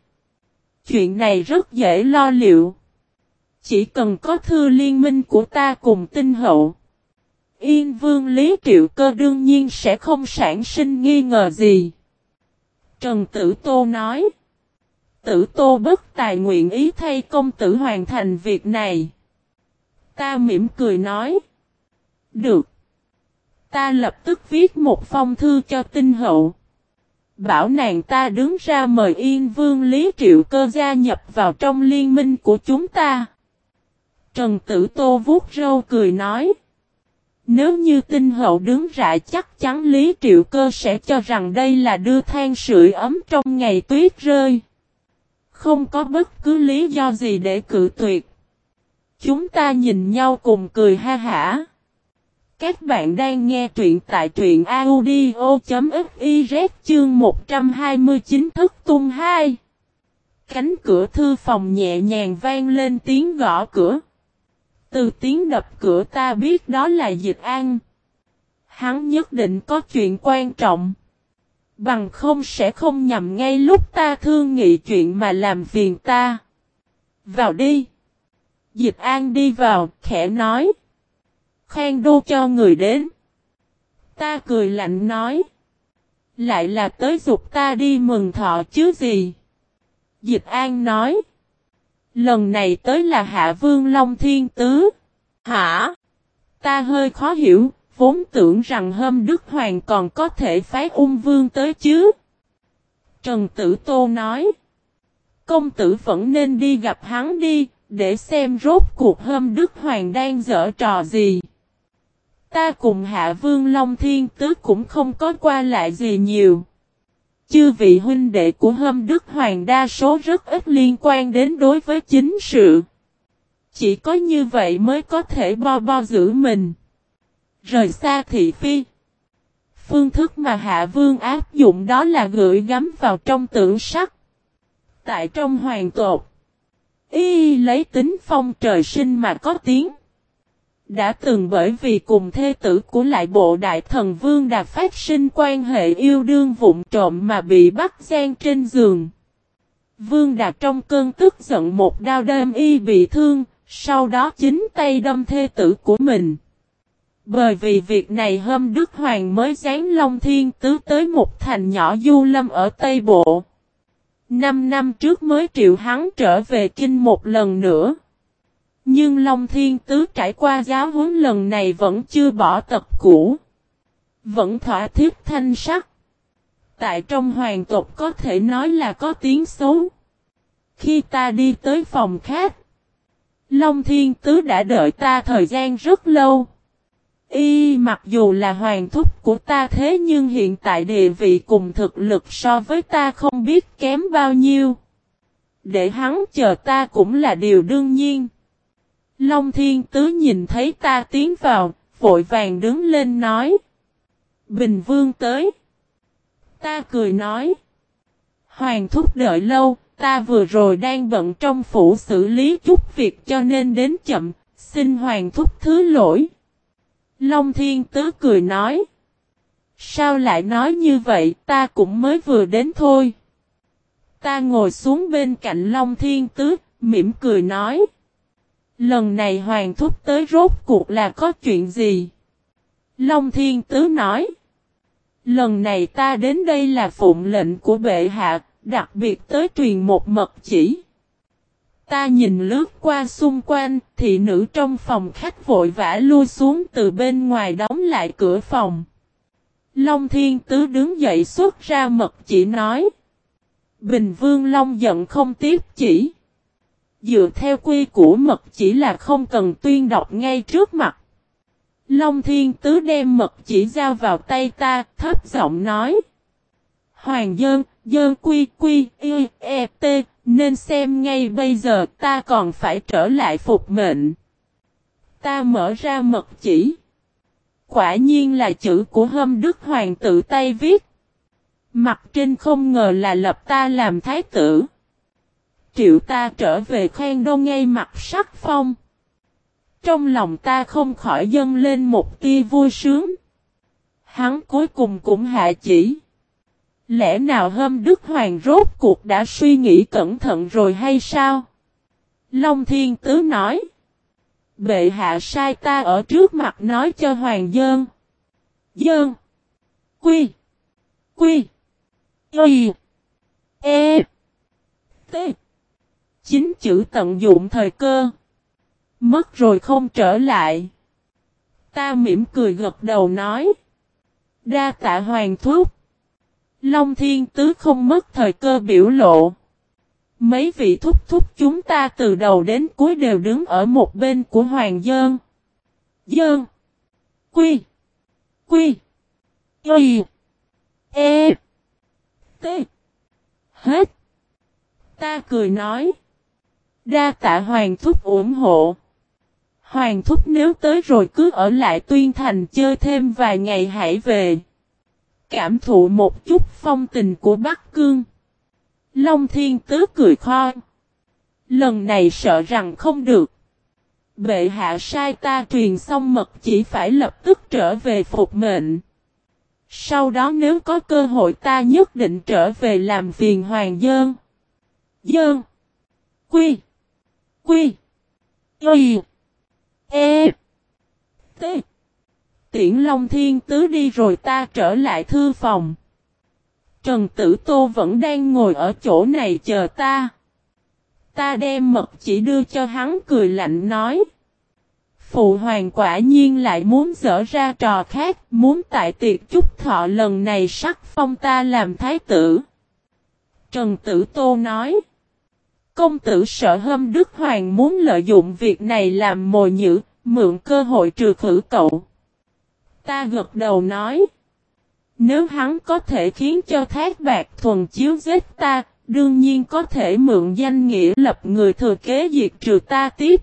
Chuyện này rất dễ lo liệu. Chỉ cần có thư liên minh của ta cùng tinh hậu. Yên vương Lý Triệu Cơ đương nhiên sẽ không sản sinh nghi ngờ gì. Trần Tử Tô nói. Tử Tô bất tài nguyện ý thay công tử hoàn thành việc này. Ta mỉm cười nói. Được. Ta lập tức viết một phong thư cho tinh hậu. Bảo nàng ta đứng ra mời Yên Vương Lý Triệu Cơ gia nhập vào trong liên minh của chúng ta. Trần Tử Tô vuốt râu cười nói. Nếu như tinh hậu đứng ra chắc chắn Lý Triệu Cơ sẽ cho rằng đây là đưa than sưởi ấm trong ngày tuyết rơi. Không có bất cứ lý do gì để cự tuyệt. Chúng ta nhìn nhau cùng cười ha hả. Các bạn đang nghe truyện tại truyện audio.fiz chương 129 thức tung 2. Cánh cửa thư phòng nhẹ nhàng vang lên tiếng gõ cửa. Từ tiếng đập cửa ta biết đó là dịch an. Hắn nhất định có chuyện quan trọng. Bằng không sẽ không nhầm ngay lúc ta thương nghị chuyện mà làm phiền ta. Vào đi. Dịch an đi vào, khẽ nói. Khang đô cho người đến. Ta cười lạnh nói. Lại là tới dục ta đi mừng thọ chứ gì. Dịch an nói. Lần này tới là Hạ Vương Long Thiên Tứ. Hả? Ta hơi khó hiểu, vốn tưởng rằng hôm Đức Hoàng còn có thể phái ung vương tới chứ. Trần Tử Tô nói. Công tử vẫn nên đi gặp hắn đi, để xem rốt cuộc hôm Đức Hoàng đang dở trò gì. Ta cùng Hạ Vương Long Thiên Tứ cũng không có qua lại gì nhiều. Chư vị huynh đệ của Hâm Đức Hoàng đa số rất ít liên quan đến đối với chính sự. Chỉ có như vậy mới có thể bo bo giữ mình. Rời xa thị phi. Phương thức mà Hạ Vương áp dụng đó là gửi gắm vào trong tượng sắc. Tại trong hoàng tột. Y lấy tính phong trời sinh mà có tiếng. Đã từng bởi vì cùng thê tử của lại bộ đại thần Vương Đạt phát sinh quan hệ yêu đương vụn trộm mà bị bắt gian trên giường. Vương Đạt trong cơn tức giận một đao đâm y bị thương, sau đó chính tay đâm thê tử của mình. Bởi vì việc này hôm Đức Hoàng mới giáng Long Thiên Tứ tới một thành nhỏ du lâm ở Tây Bộ. Năm năm trước mới triệu hắn trở về kinh một lần nữa. Nhưng Long Thiên Tứ trải qua giáo huấn lần này vẫn chưa bỏ tập cũ. Vẫn thỏa thiết thanh sắc. Tại trong hoàng tộc có thể nói là có tiếng xấu. Khi ta đi tới phòng khác. Long Thiên Tứ đã đợi ta thời gian rất lâu. Y mặc dù là hoàng thúc của ta thế nhưng hiện tại địa vị cùng thực lực so với ta không biết kém bao nhiêu. Để hắn chờ ta cũng là điều đương nhiên. Long Thiên Tứ nhìn thấy ta tiến vào, vội vàng đứng lên nói. Bình Vương tới. Ta cười nói. Hoàng thúc đợi lâu, ta vừa rồi đang bận trong phủ xử lý chút việc cho nên đến chậm, xin Hoàng thúc thứ lỗi. Long Thiên Tứ cười nói. Sao lại nói như vậy, ta cũng mới vừa đến thôi. Ta ngồi xuống bên cạnh Long Thiên Tứ, mỉm cười nói. Lần này Hoàng Thúc tới rốt cuộc là có chuyện gì? Long Thiên Tứ nói. Lần này ta đến đây là phụng lệnh của bệ hạ, đặc biệt tới truyền một mật chỉ. Ta nhìn lướt qua xung quanh, thị nữ trong phòng khách vội vã lui xuống từ bên ngoài đóng lại cửa phòng. Long Thiên Tứ đứng dậy xuất ra mật chỉ nói. Bình Vương Long giận không tiếp chỉ. Dựa theo quy của mật chỉ là không cần tuyên đọc ngay trước mặt. Long Thiên Tứ đem mật chỉ giao vào tay ta, thấp giọng nói. Hoàng Dơn, Dơn Quy Quy, Y, E, T, nên xem ngay bây giờ ta còn phải trở lại phục mệnh. Ta mở ra mật chỉ. Quả nhiên là chữ của hâm đức hoàng tự tay viết. Mặt trên không ngờ là lập ta làm thái tử. Triệu ta trở về khen đô ngay mặt sắc phong. Trong lòng ta không khỏi dâng lên một tia vui sướng. Hắn cuối cùng cũng hạ chỉ. Lẽ nào hôm Đức Hoàng rốt cuộc đã suy nghĩ cẩn thận rồi hay sao? Long Thiên Tứ nói. Bệ hạ sai ta ở trước mặt nói cho Hoàng Dơn. Dơn. Quy. Quy. Y. E. T. Chính chữ tận dụng thời cơ. Mất rồi không trở lại. Ta mỉm cười gật đầu nói. Đa tạ hoàng thúc. Long thiên tứ không mất thời cơ biểu lộ. Mấy vị thúc thúc chúng ta từ đầu đến cuối đều đứng ở một bên của Hoàng Dơn. Dơn. Quy. Quy. Y. E. T. Hết. Ta cười nói. Đa tạ Hoàng thúc ủng hộ. Hoàng thúc nếu tới rồi cứ ở lại tuyên thành chơi thêm vài ngày hãy về. Cảm thụ một chút phong tình của Bắc Cương. Long Thiên Tứ cười khoi. Lần này sợ rằng không được. Bệ hạ sai ta truyền xong mật chỉ phải lập tức trở về phục mệnh. Sau đó nếu có cơ hội ta nhất định trở về làm phiền hoàng dơn. Dơn. Quy. Quy. Y. E. T. Tiễn Long Thiên Tứ đi rồi ta trở lại thư phòng. Trần Tử Tô vẫn đang ngồi ở chỗ này chờ ta. Ta đem mật chỉ đưa cho hắn cười lạnh nói. Phụ hoàng quả nhiên lại muốn dở ra trò khác, muốn tại tiệc chúc thọ lần này sắc phong ta làm thái tử. Trần Tử Tô nói. Công tử sợ hâm Đức Hoàng muốn lợi dụng việc này làm mồi nhữ, mượn cơ hội trừ khử cậu. Ta gật đầu nói. Nếu hắn có thể khiến cho thác bạc thuần chiếu giết ta, đương nhiên có thể mượn danh nghĩa lập người thừa kế diệt trừ ta tiếp.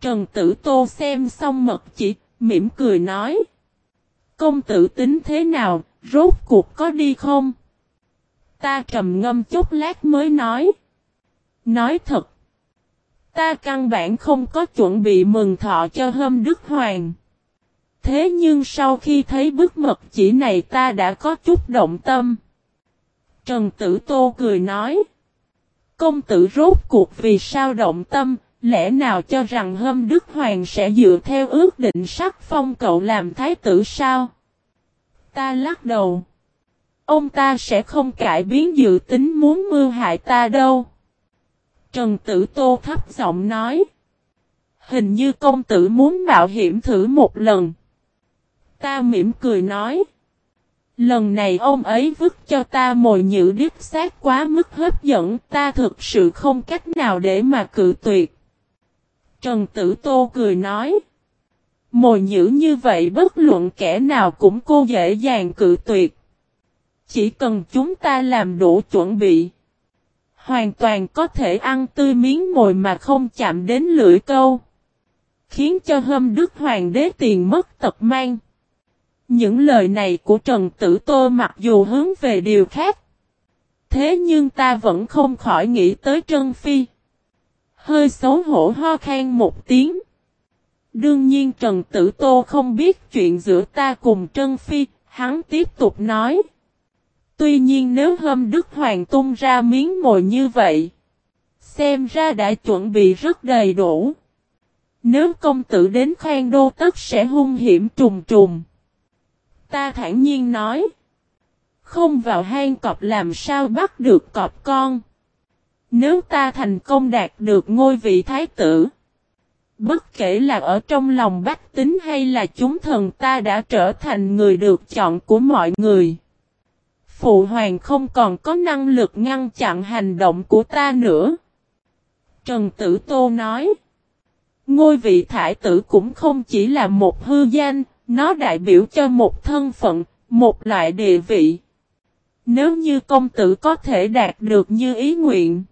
Trần Tử Tô xem xong mật chỉ, mỉm cười nói. Công tử tính thế nào, rốt cuộc có đi không? Ta trầm ngâm chút lát mới nói. Nói thật. Ta căn bản không có chuẩn bị mừng thọ cho hâm Đức Hoàng. Thế nhưng sau khi thấy bức mật chỉ này ta đã có chút động tâm. Trần Tử Tô cười nói. Công tử rốt cuộc vì sao động tâm, lẽ nào cho rằng hâm Đức Hoàng sẽ dựa theo ước định sắc phong cậu làm thái tử sao? Ta lắc đầu. Ông ta sẽ không cải biến dự tính muốn mưu hại ta đâu. Trần Tử Tô thấp giọng nói. Hình như công tử muốn mạo hiểm thử một lần. Ta mỉm cười nói. Lần này ông ấy vứt cho ta mồi nhữ đích xác quá mức hấp dẫn, ta thực sự không cách nào để mà cự tuyệt. Trần Tử Tô cười nói. Mồi nhữ như vậy bất luận kẻ nào cũng cô dễ dàng cự tuyệt. Chỉ cần chúng ta làm đủ chuẩn bị. Hoàn toàn có thể ăn tươi miếng mồi mà không chạm đến lưỡi câu. Khiến cho hâm đức hoàng đế tiền mất tật mang. Những lời này của Trần Tử Tô mặc dù hướng về điều khác. Thế nhưng ta vẫn không khỏi nghĩ tới Trân Phi. Hơi xấu hổ ho khan một tiếng. Đương nhiên Trần Tử Tô không biết chuyện giữa ta cùng Trân Phi, hắn tiếp tục nói. Tuy nhiên nếu hôm Đức Hoàng tung ra miếng mồi như vậy, xem ra đã chuẩn bị rất đầy đủ. Nếu công tử đến khoan đô tất sẽ hung hiểm trùng trùng. Ta thản nhiên nói. Không vào hang cọp làm sao bắt được cọp con. Nếu ta thành công đạt được ngôi vị thái tử. Bất kể là ở trong lòng bách tính hay là chúng thần ta đã trở thành người được chọn của mọi người. Phụ hoàng không còn có năng lực ngăn chặn hành động của ta nữa. Trần Tử Tô nói. Ngôi vị thái tử cũng không chỉ là một hư danh, nó đại biểu cho một thân phận, một loại địa vị. Nếu như công tử có thể đạt được như ý nguyện.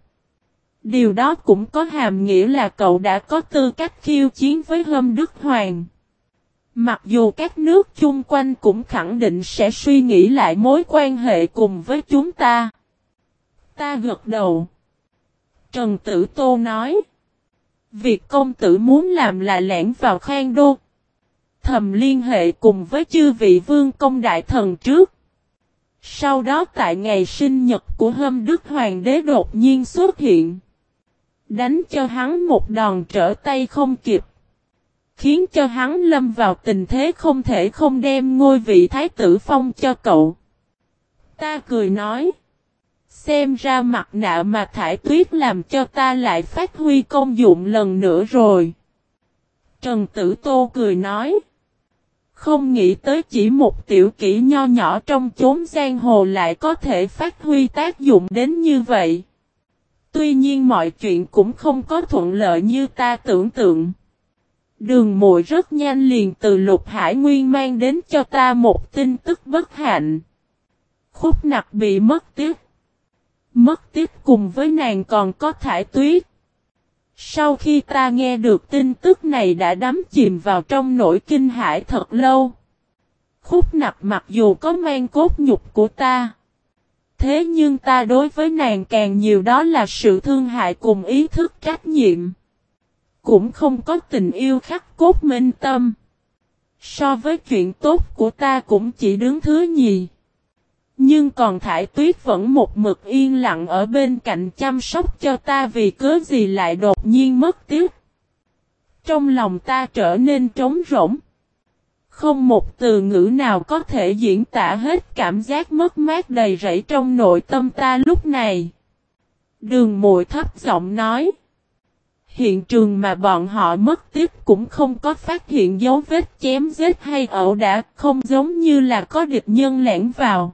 Điều đó cũng có hàm nghĩa là cậu đã có tư cách khiêu chiến với Hâm Đức Hoàng. Mặc dù các nước chung quanh cũng khẳng định sẽ suy nghĩ lại mối quan hệ cùng với chúng ta. Ta gật đầu. Trần Tử Tô nói. Việc công tử muốn làm là lẻn vào khang đô. Thầm liên hệ cùng với chư vị vương công đại thần trước. Sau đó tại ngày sinh nhật của hâm đức hoàng đế đột nhiên xuất hiện. Đánh cho hắn một đòn trở tay không kịp. Khiến cho hắn lâm vào tình thế không thể không đem ngôi vị thái tử phong cho cậu. Ta cười nói. Xem ra mặt nạ mà thải tuyết làm cho ta lại phát huy công dụng lần nữa rồi. Trần Tử Tô cười nói. Không nghĩ tới chỉ một tiểu kỹ nho nhỏ trong chốn giang hồ lại có thể phát huy tác dụng đến như vậy. Tuy nhiên mọi chuyện cũng không có thuận lợi như ta tưởng tượng. Đường mội rất nhanh liền từ lục hải nguyên mang đến cho ta một tin tức bất hạnh. Khúc nặc bị mất tiếc. Mất tiếc cùng với nàng còn có thải tuyết. Sau khi ta nghe được tin tức này đã đắm chìm vào trong nỗi kinh hãi thật lâu. Khúc nặc mặc dù có mang cốt nhục của ta. Thế nhưng ta đối với nàng càng nhiều đó là sự thương hại cùng ý thức trách nhiệm. Cũng không có tình yêu khắc cốt minh tâm. So với chuyện tốt của ta cũng chỉ đứng thứ nhì. Nhưng còn thải tuyết vẫn một mực yên lặng ở bên cạnh chăm sóc cho ta vì cớ gì lại đột nhiên mất tiếc. Trong lòng ta trở nên trống rỗng. Không một từ ngữ nào có thể diễn tả hết cảm giác mất mát đầy rẫy trong nội tâm ta lúc này. Đường mùi thấp giọng nói. Hiện trường mà bọn họ mất tiếp cũng không có phát hiện dấu vết chém giết hay ẩu đả, không giống như là có địch nhân lẻn vào.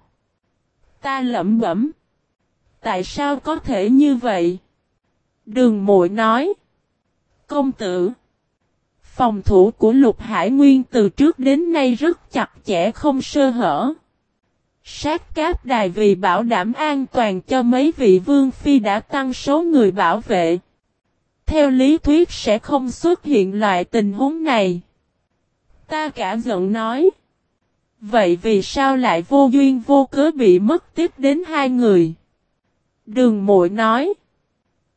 Ta lẩm bẩm. Tại sao có thể như vậy? Đường mội nói. Công tử. Phòng thủ của Lục Hải Nguyên từ trước đến nay rất chặt chẽ không sơ hở. Sát cáp đài vì bảo đảm an toàn cho mấy vị vương phi đã tăng số người bảo vệ. Theo lý thuyết sẽ không xuất hiện loại tình huống này. Ta cả giận nói. Vậy vì sao lại vô duyên vô cớ bị mất tiếp đến hai người? Đường mội nói.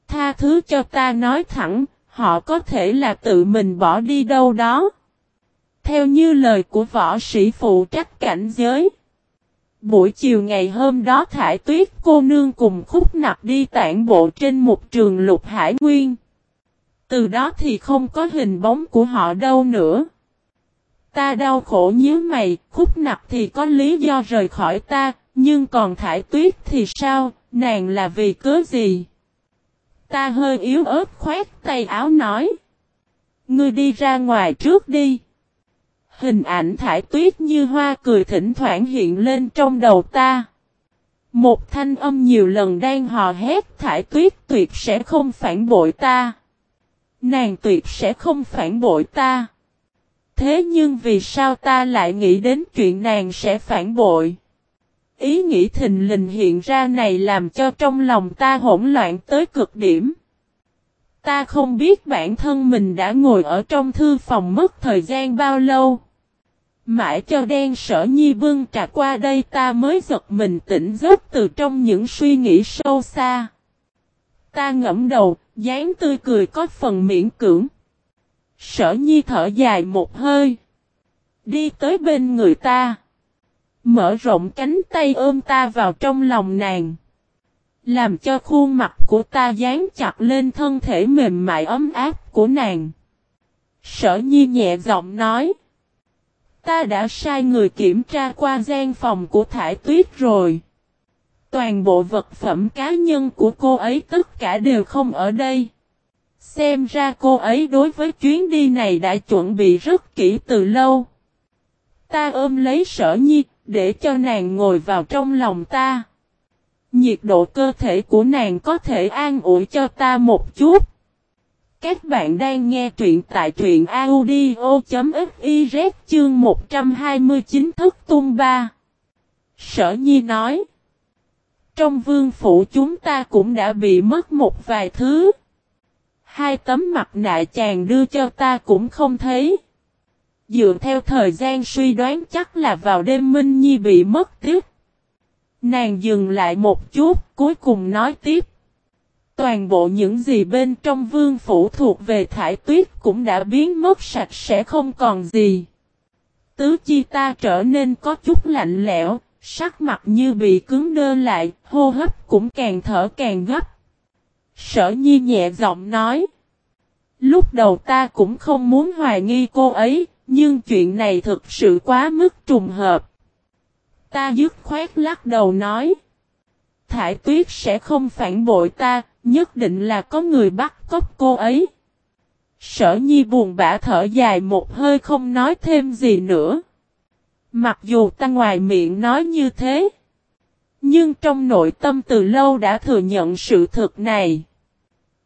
Tha thứ cho ta nói thẳng, họ có thể là tự mình bỏ đi đâu đó. Theo như lời của võ sĩ phụ trách cảnh giới. Buổi chiều ngày hôm đó thải tuyết cô nương cùng khúc nặc đi tản bộ trên một trường lục hải nguyên. Từ đó thì không có hình bóng của họ đâu nữa. Ta đau khổ nhớ mày, khúc nặc thì có lý do rời khỏi ta, nhưng còn thải tuyết thì sao, nàng là vì cớ gì? Ta hơi yếu ớt khoét tay áo nói. Ngươi đi ra ngoài trước đi. Hình ảnh thải tuyết như hoa cười thỉnh thoảng hiện lên trong đầu ta. Một thanh âm nhiều lần đang hò hét thải tuyết tuyệt sẽ không phản bội ta. Nàng tuyệt sẽ không phản bội ta. Thế nhưng vì sao ta lại nghĩ đến chuyện nàng sẽ phản bội? Ý nghĩ thình lình hiện ra này làm cho trong lòng ta hỗn loạn tới cực điểm. Ta không biết bản thân mình đã ngồi ở trong thư phòng mất thời gian bao lâu. Mãi cho đen sở nhi bưng trà qua đây ta mới giật mình tỉnh giấc từ trong những suy nghĩ sâu xa. Ta ngẫm đầu, dáng tươi cười có phần miễn cưỡng. Sở nhi thở dài một hơi. Đi tới bên người ta. Mở rộng cánh tay ôm ta vào trong lòng nàng. Làm cho khuôn mặt của ta dán chặt lên thân thể mềm mại ấm áp của nàng. Sở nhi nhẹ giọng nói. Ta đã sai người kiểm tra qua gian phòng của thải tuyết rồi. Toàn bộ vật phẩm cá nhân của cô ấy tất cả đều không ở đây. Xem ra cô ấy đối với chuyến đi này đã chuẩn bị rất kỹ từ lâu. Ta ôm lấy sở nhi, để cho nàng ngồi vào trong lòng ta. Nhiệt độ cơ thể của nàng có thể an ủi cho ta một chút. Các bạn đang nghe truyện tại truyện audio.fiz chương 129 thức tung ba. Sở Nhi nói. Trong vương phủ chúng ta cũng đã bị mất một vài thứ. Hai tấm mặt nạ chàng đưa cho ta cũng không thấy. Dựa theo thời gian suy đoán chắc là vào đêm Minh Nhi bị mất tiếp. Nàng dừng lại một chút, cuối cùng nói tiếp. Toàn bộ những gì bên trong vương phủ thuộc về thải tuyết cũng đã biến mất sạch sẽ không còn gì. Tứ chi ta trở nên có chút lạnh lẽo, sắc mặt như bị cứng đơ lại, hô hấp cũng càng thở càng gấp. Sở nhi nhẹ giọng nói. Lúc đầu ta cũng không muốn hoài nghi cô ấy, nhưng chuyện này thực sự quá mức trùng hợp. Ta dứt khoát lắc đầu nói. Thải tuyết sẽ không phản bội ta, nhất định là có người bắt cóc cô ấy. Sở nhi buồn bã thở dài một hơi không nói thêm gì nữa. Mặc dù ta ngoài miệng nói như thế. Nhưng trong nội tâm từ lâu đã thừa nhận sự thực này.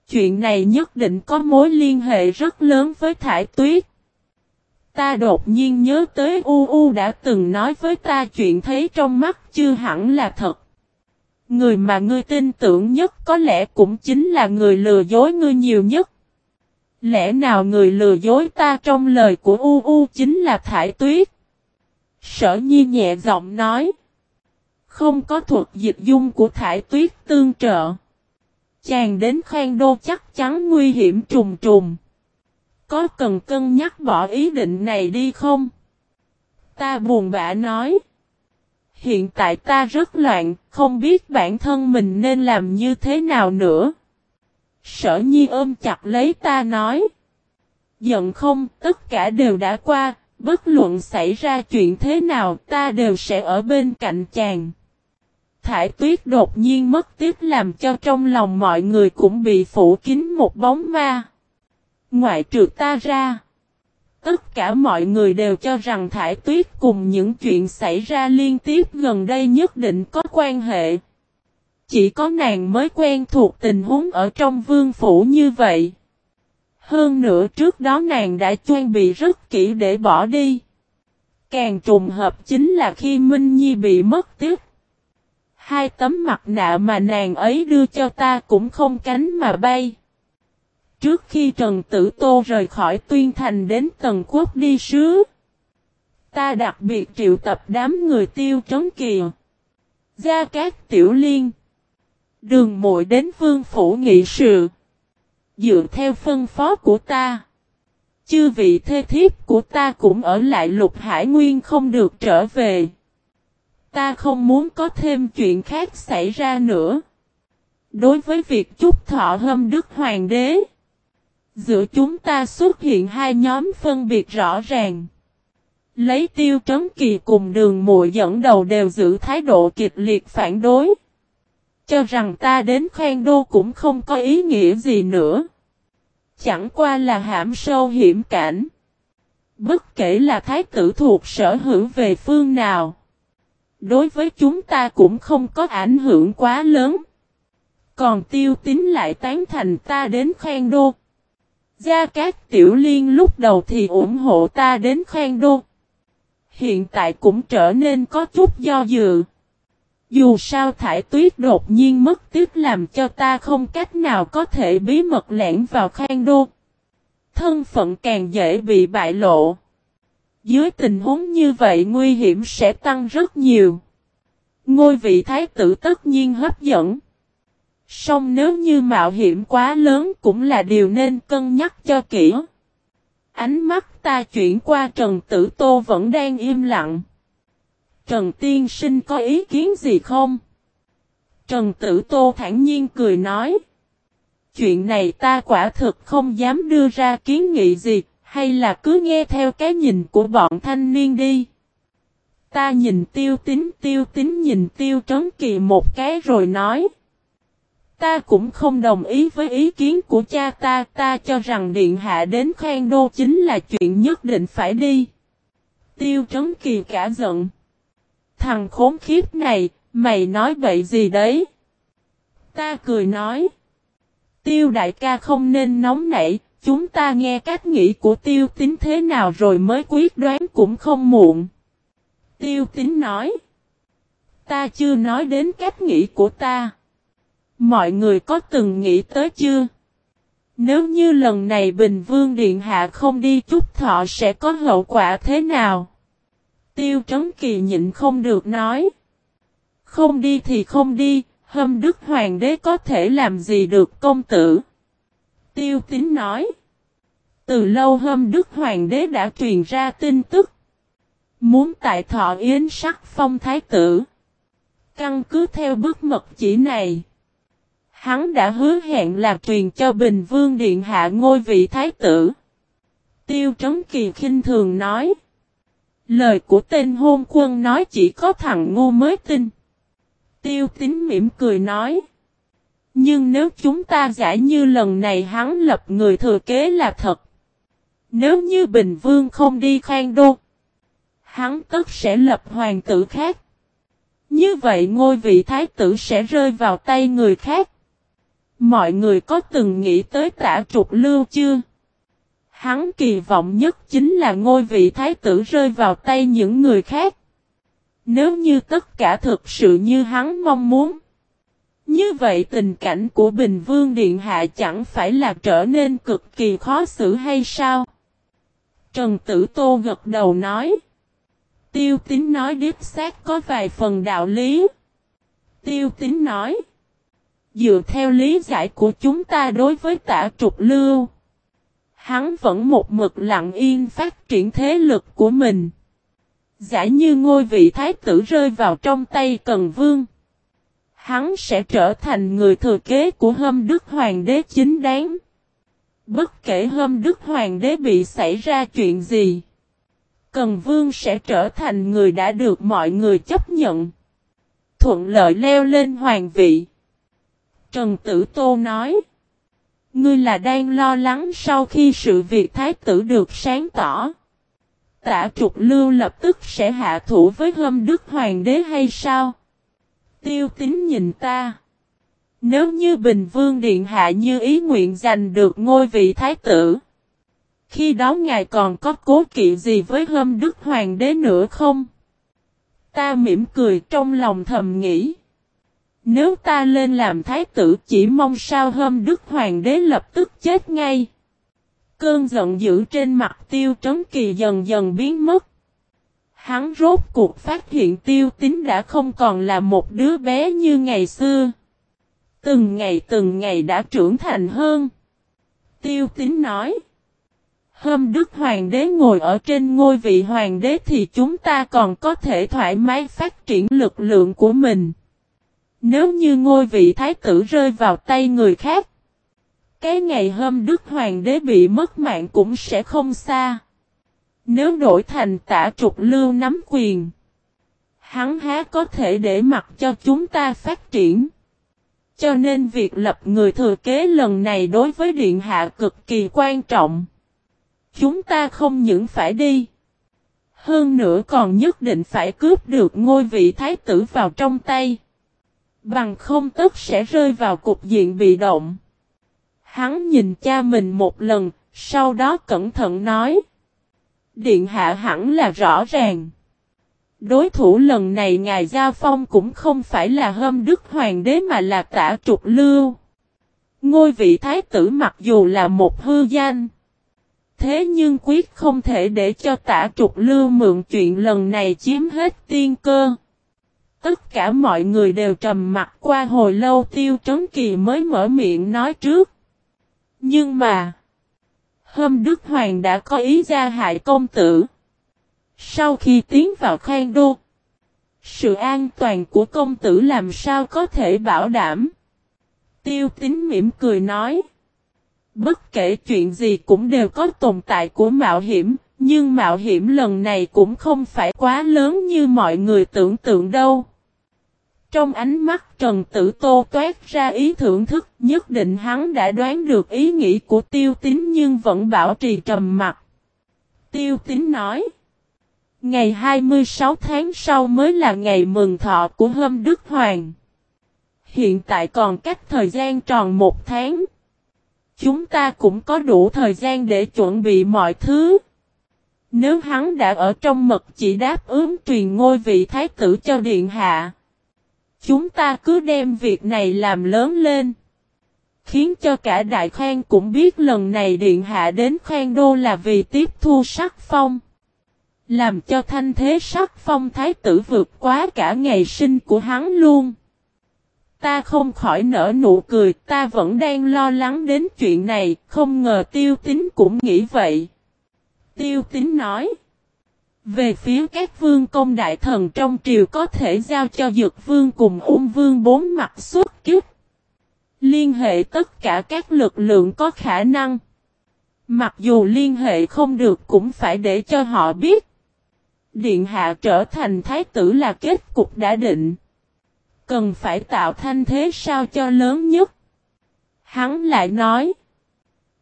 Chuyện này nhất định có mối liên hệ rất lớn với thải tuyết. Ta đột nhiên nhớ tới U U đã từng nói với ta chuyện thấy trong mắt chưa hẳn là thật. Người mà ngươi tin tưởng nhất có lẽ cũng chính là người lừa dối ngươi nhiều nhất. Lẽ nào người lừa dối ta trong lời của U U chính là Thải Tuyết? Sở Nhi nhẹ giọng nói. Không có thuật dịch dung của Thải Tuyết tương trợ. Chàng đến khoang đô chắc chắn nguy hiểm trùng trùng. Có cần cân nhắc bỏ ý định này đi không? Ta buồn bã nói. Hiện tại ta rất loạn, không biết bản thân mình nên làm như thế nào nữa. Sở nhi ôm chặt lấy ta nói. Giận không, tất cả đều đã qua, bất luận xảy ra chuyện thế nào ta đều sẽ ở bên cạnh chàng. Thải tuyết đột nhiên mất tiếp làm cho trong lòng mọi người cũng bị phủ kín một bóng ma. Ngoại trừ ta ra. Tất cả mọi người đều cho rằng Thải Tuyết cùng những chuyện xảy ra liên tiếp gần đây nhất định có quan hệ. Chỉ có nàng mới quen thuộc tình huống ở trong vương phủ như vậy. Hơn nữa trước đó nàng đã chuẩn bị rất kỹ để bỏ đi. Càng trùng hợp chính là khi Minh Nhi bị mất tiếp. Hai tấm mặt nạ mà nàng ấy đưa cho ta cũng không cánh mà bay. Trước khi Trần Tử Tô rời khỏi Tuyên Thành đến Tần Quốc đi sứ, ta đặc biệt triệu tập đám người tiêu trấn kìa. Gia Cát Tiểu Liên, Đường muội đến Vương Phủ nghị sự. Dựa theo phân phó của ta. Chư vị thê thiếp của ta cũng ở lại lục hải nguyên không được trở về. Ta không muốn có thêm chuyện khác xảy ra nữa. Đối với việc chúc thọ hâm đức hoàng đế. Giữa chúng ta xuất hiện hai nhóm phân biệt rõ ràng. Lấy tiêu trấn kỳ cùng đường muội dẫn đầu đều giữ thái độ kịch liệt phản đối. Cho rằng ta đến khoan đô cũng không có ý nghĩa gì nữa. Chẳng qua là hãm sâu hiểm cảnh. Bất kể là thái tử thuộc sở hữu về phương nào. Đối với chúng ta cũng không có ảnh hưởng quá lớn. Còn tiêu tín lại tán thành ta đến khen đô. Gia Cát Tiểu Liên lúc đầu thì ủng hộ ta đến khen đô. Hiện tại cũng trở nên có chút do dự. Dù sao thải tuyết đột nhiên mất tiếc làm cho ta không cách nào có thể bí mật lẻn vào khoan đô. Thân phận càng dễ bị bại lộ. Dưới tình huống như vậy nguy hiểm sẽ tăng rất nhiều. Ngôi vị thái tử tất nhiên hấp dẫn. Song nếu như mạo hiểm quá lớn cũng là điều nên cân nhắc cho kỹ. Ánh mắt ta chuyển qua Trần Tử Tô vẫn đang im lặng. Trần Tiên Sinh có ý kiến gì không? Trần Tử Tô thản nhiên cười nói. Chuyện này ta quả thực không dám đưa ra kiến nghị gì, hay là cứ nghe theo cái nhìn của bọn thanh niên đi. Ta nhìn tiêu tính tiêu tính nhìn tiêu trấn kỳ một cái rồi nói. Ta cũng không đồng ý với ý kiến của cha ta, ta cho rằng điện hạ đến khoan đô chính là chuyện nhất định phải đi. Tiêu trấn kỳ cả giận. Thằng khốn khiếp này, mày nói bậy gì đấy? Ta cười nói. Tiêu đại ca không nên nóng nảy, chúng ta nghe cách nghĩ của tiêu tính thế nào rồi mới quyết đoán cũng không muộn. Tiêu tính nói. Ta chưa nói đến cách nghĩ của ta. Mọi người có từng nghĩ tới chưa? Nếu như lần này Bình Vương Điện Hạ không đi chúc thọ sẽ có hậu quả thế nào? Tiêu Trấn Kỳ nhịn không được nói. Không đi thì không đi, hâm đức hoàng đế có thể làm gì được công tử? Tiêu Tín nói. Từ lâu hôm đức hoàng đế đã truyền ra tin tức. Muốn tại thọ yến sắc phong thái tử. Căn cứ theo bức mật chỉ này. Hắn đã hứa hẹn là truyền cho Bình Vương Điện Hạ ngôi vị thái tử. Tiêu Trấn Kỳ khinh thường nói. Lời của tên hôn quân nói chỉ có thằng ngu mới tin. Tiêu tín mỉm cười nói. Nhưng nếu chúng ta giả như lần này hắn lập người thừa kế là thật. Nếu như Bình Vương không đi khoan đô. Hắn tất sẽ lập hoàng tử khác. Như vậy ngôi vị thái tử sẽ rơi vào tay người khác. Mọi người có từng nghĩ tới tả trục lưu chưa? Hắn kỳ vọng nhất chính là ngôi vị thái tử rơi vào tay những người khác. Nếu như tất cả thực sự như hắn mong muốn. Như vậy tình cảnh của Bình Vương Điện Hạ chẳng phải là trở nên cực kỳ khó xử hay sao? Trần Tử Tô gật đầu nói. Tiêu Tính nói điếp xác có vài phần đạo lý. Tiêu Tính nói. Dựa theo lý giải của chúng ta đối với tả trục lưu. Hắn vẫn một mực lặng yên phát triển thế lực của mình. Giả như ngôi vị thái tử rơi vào trong tay Cần Vương. Hắn sẽ trở thành người thừa kế của hâm đức hoàng đế chính đáng. Bất kể hâm đức hoàng đế bị xảy ra chuyện gì. Cần Vương sẽ trở thành người đã được mọi người chấp nhận. Thuận lợi leo lên hoàng vị. Trần Tử Tô nói. Ngươi là đang lo lắng sau khi sự việc thái tử được sáng tỏ. Tả trục lưu lập tức sẽ hạ thủ với hâm đức hoàng đế hay sao? Tiêu tính nhìn ta. Nếu như Bình Vương Điện Hạ như ý nguyện giành được ngôi vị thái tử. Khi đó ngài còn có cố kỵ gì với hâm đức hoàng đế nữa không? Ta mỉm cười trong lòng thầm nghĩ. Nếu ta lên làm thái tử chỉ mong sao hâm đức hoàng đế lập tức chết ngay. Cơn giận dữ trên mặt tiêu trấn kỳ dần dần biến mất. Hắn rốt cuộc phát hiện tiêu tính đã không còn là một đứa bé như ngày xưa. Từng ngày từng ngày đã trưởng thành hơn. Tiêu tín nói. Hôm Đức Hoàng đế ngồi ở trên ngôi vị Hoàng đế thì chúng ta còn có thể thoải mái phát triển lực lượng của mình. Nếu như ngôi vị Thái tử rơi vào tay người khác, cái ngày hôm Đức Hoàng đế bị mất mạng cũng sẽ không xa. Nếu đổi thành tả trục lưu nắm quyền, hắn há có thể để mặc cho chúng ta phát triển. Cho nên việc lập người thừa kế lần này đối với Điện Hạ cực kỳ quan trọng. Chúng ta không những phải đi. Hơn nữa còn nhất định phải cướp được ngôi vị thái tử vào trong tay. Bằng không tất sẽ rơi vào cục diện bị động. Hắn nhìn cha mình một lần, sau đó cẩn thận nói. Điện hạ hẳn là rõ ràng. Đối thủ lần này ngài Gia Phong cũng không phải là hâm đức hoàng đế mà là tả trục lưu. Ngôi vị thái tử mặc dù là một hư danh. Thế nhưng quyết không thể để cho tả trục lưu mượn chuyện lần này chiếm hết tiên cơ. Tất cả mọi người đều trầm mặt qua hồi lâu tiêu trấn kỳ mới mở miệng nói trước. Nhưng mà, hôm Đức Hoàng đã có ý ra hại công tử. Sau khi tiến vào khang đô, sự an toàn của công tử làm sao có thể bảo đảm? Tiêu tính mỉm cười nói. Bất kể chuyện gì cũng đều có tồn tại của mạo hiểm, nhưng mạo hiểm lần này cũng không phải quá lớn như mọi người tưởng tượng đâu. Trong ánh mắt Trần Tử Tô toát ra ý thưởng thức, nhất định hắn đã đoán được ý nghĩ của tiêu tín nhưng vẫn bảo trì trầm mặt. Tiêu tín nói, ngày 26 tháng sau mới là ngày mừng thọ của Hâm Đức Hoàng. Hiện tại còn cách thời gian tròn một tháng. Chúng ta cũng có đủ thời gian để chuẩn bị mọi thứ. Nếu hắn đã ở trong mật chỉ đáp ứng truyền ngôi vị thái tử cho Điện Hạ. Chúng ta cứ đem việc này làm lớn lên. Khiến cho cả Đại khoan cũng biết lần này Điện Hạ đến khoan Đô là vì tiếp thu sắc phong. Làm cho thanh thế sắc phong thái tử vượt quá cả ngày sinh của hắn luôn. Ta không khỏi nở nụ cười, ta vẫn đang lo lắng đến chuyện này, không ngờ tiêu tính cũng nghĩ vậy. Tiêu tính nói. Về phía các vương công đại thần trong triều có thể giao cho dược vương cùng ung vương bốn mặt xuất kiếp. Liên hệ tất cả các lực lượng có khả năng. Mặc dù liên hệ không được cũng phải để cho họ biết. Điện hạ trở thành thái tử là kết cục đã định. Cần phải tạo thanh thế sao cho lớn nhất. Hắn lại nói.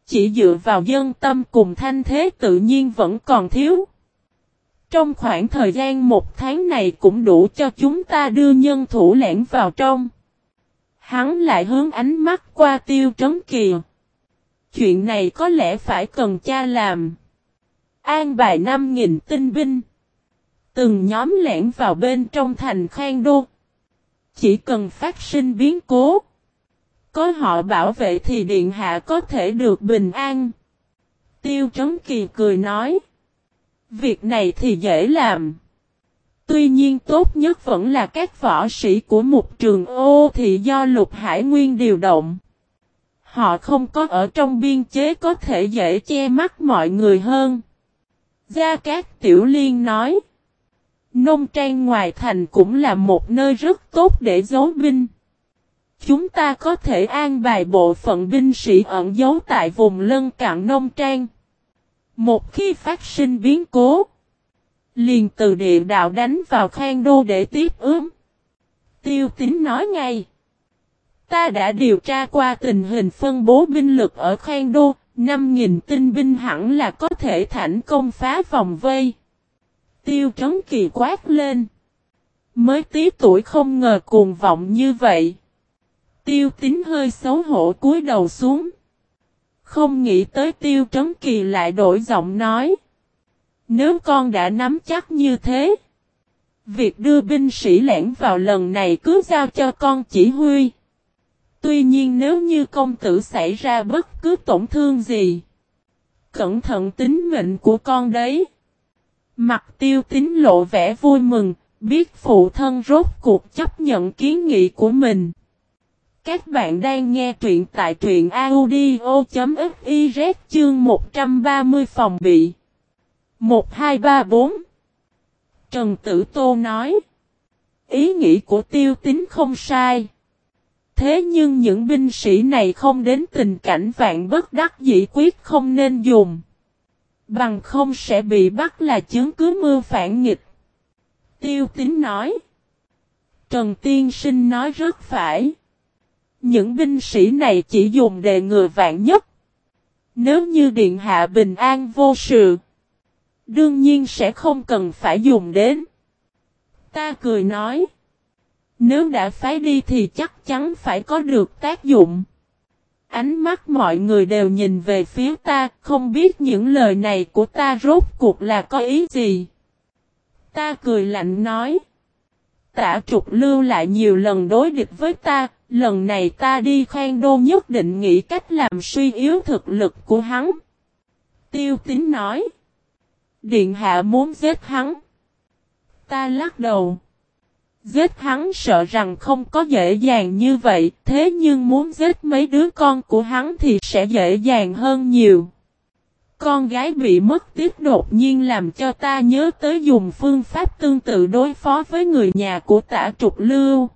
Chỉ dựa vào dân tâm cùng thanh thế tự nhiên vẫn còn thiếu. Trong khoảng thời gian một tháng này cũng đủ cho chúng ta đưa nhân thủ lẻn vào trong. Hắn lại hướng ánh mắt qua tiêu trấn kìa. Chuyện này có lẽ phải cần cha làm. An bài 5.000 tinh binh. Từng nhóm lẻn vào bên trong thành Khang Đô. Chỉ cần phát sinh biến cố. Có họ bảo vệ thì Điện Hạ có thể được bình an. Tiêu Trấn Kỳ cười nói. Việc này thì dễ làm. Tuy nhiên tốt nhất vẫn là các võ sĩ của một trường ô thì do lục hải nguyên điều động. Họ không có ở trong biên chế có thể dễ che mắt mọi người hơn. Gia Cát Tiểu Liên nói. Nông trang ngoài thành cũng là một nơi rất tốt để giấu binh. Chúng ta có thể an bài bộ phận binh sĩ ẩn giấu tại vùng lân cạn nông trang. Một khi phát sinh biến cố, liền từ địa đạo đánh vào khang đô để tiếp ướm. Tiêu tính nói ngay. Ta đã điều tra qua tình hình phân bố binh lực ở khang đô, 5.000 tinh binh hẳn là có thể thành công phá vòng vây. Tiêu trấn kỳ quát lên. Mới tí tuổi không ngờ cuồng vọng như vậy. Tiêu tính hơi xấu hổ cúi đầu xuống. Không nghĩ tới tiêu trấn kỳ lại đổi giọng nói. Nếu con đã nắm chắc như thế. Việc đưa binh sĩ lẻn vào lần này cứ giao cho con chỉ huy. Tuy nhiên nếu như công tử xảy ra bất cứ tổn thương gì. Cẩn thận tính mệnh của con đấy. Mặt tiêu tính lộ vẻ vui mừng, biết phụ thân rốt cuộc chấp nhận kiến nghị của mình. Các bạn đang nghe truyện tại truyện audio.fiz chương 130 phòng bị. 1234 Trần Tử Tô nói Ý nghĩ của tiêu tính không sai. Thế nhưng những binh sĩ này không đến tình cảnh vạn bất đắc dĩ quyết không nên dùng. Bằng không sẽ bị bắt là chứng cứ mưa phản nghịch. Tiêu tính nói. Trần Tiên Sinh nói rất phải. Những binh sĩ này chỉ dùng để ngừa vạn nhất. Nếu như Điện Hạ bình an vô sự. Đương nhiên sẽ không cần phải dùng đến. Ta cười nói. Nếu đã phái đi thì chắc chắn phải có được tác dụng. Ánh mắt mọi người đều nhìn về phía ta, không biết những lời này của ta rốt cuộc là có ý gì. Ta cười lạnh nói. Tả trục lưu lại nhiều lần đối địch với ta, lần này ta đi khoan đô nhất định nghĩ cách làm suy yếu thực lực của hắn. Tiêu tín nói. Điện hạ muốn giết hắn. Ta lắc đầu. Giết hắn sợ rằng không có dễ dàng như vậy, thế nhưng muốn giết mấy đứa con của hắn thì sẽ dễ dàng hơn nhiều. Con gái bị mất tiếc đột nhiên làm cho ta nhớ tới dùng phương pháp tương tự đối phó với người nhà của tả trục lưu.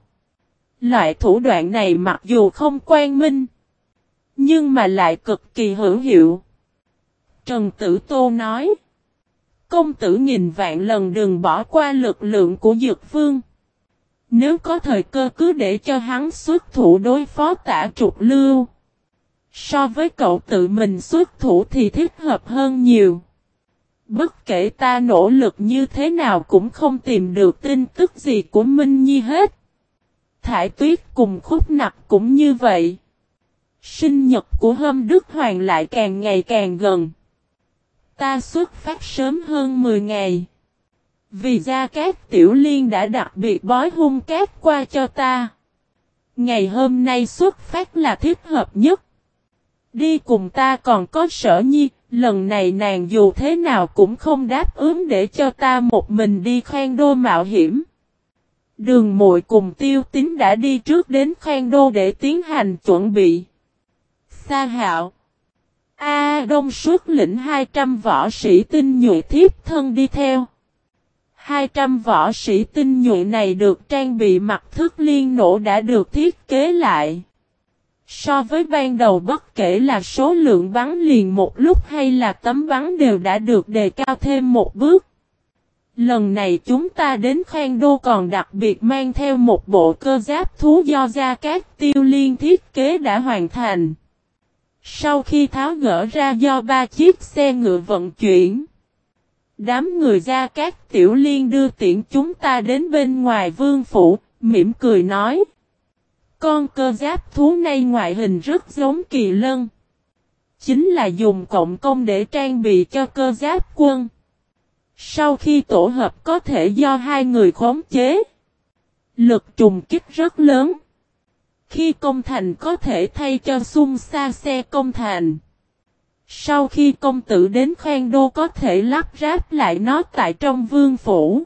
Loại thủ đoạn này mặc dù không quan minh, nhưng mà lại cực kỳ hữu hiệu. Trần Tử Tô nói, công tử nghìn vạn lần đừng bỏ qua lực lượng của Dược Vương. Nếu có thời cơ cứ để cho hắn xuất thủ đối phó tả trục lưu. So với cậu tự mình xuất thủ thì thích hợp hơn nhiều. Bất kể ta nỗ lực như thế nào cũng không tìm được tin tức gì của Minh Nhi hết. Thải tuyết cùng khúc nặc cũng như vậy. Sinh nhật của Hâm Đức Hoàng lại càng ngày càng gần. Ta xuất phát sớm hơn 10 ngày. Vì Gia Cát Tiểu Liên đã đặc biệt bói hung cát qua cho ta. Ngày hôm nay xuất phát là thích hợp nhất. Đi cùng ta còn có sở nhi, lần này nàng dù thế nào cũng không đáp ứng để cho ta một mình đi khoan đô mạo hiểm. Đường muội cùng tiêu tín đã đi trước đến khoan đô để tiến hành chuẩn bị. Sa hạo A Đông suốt lĩnh 200 võ sĩ tinh nhuệ thiếp thân đi theo. 200 võ sĩ tinh nhuệ này được trang bị mặt thức liên nổ đã được thiết kế lại. So với ban đầu bất kể là số lượng bắn liền một lúc hay là tấm bắn đều đã được đề cao thêm một bước. Lần này chúng ta đến khoan đô còn đặc biệt mang theo một bộ cơ giáp thú do Gia Cát Tiêu Liên thiết kế đã hoàn thành. Sau khi tháo gỡ ra do ba chiếc xe ngựa vận chuyển, đám người ra các Tiểu Liên đưa tiện chúng ta đến bên ngoài vương phủ, mỉm cười nói. Con cơ giáp thú này ngoại hình rất giống kỳ lân. Chính là dùng cộng công để trang bị cho cơ giáp quân. Sau khi tổ hợp có thể do hai người khống chế. Lực trùng kích rất lớn. Khi công thành có thể thay cho xung xa xe công thành. Sau khi công tử đến khoan đô có thể lắp ráp lại nó tại trong vương phủ.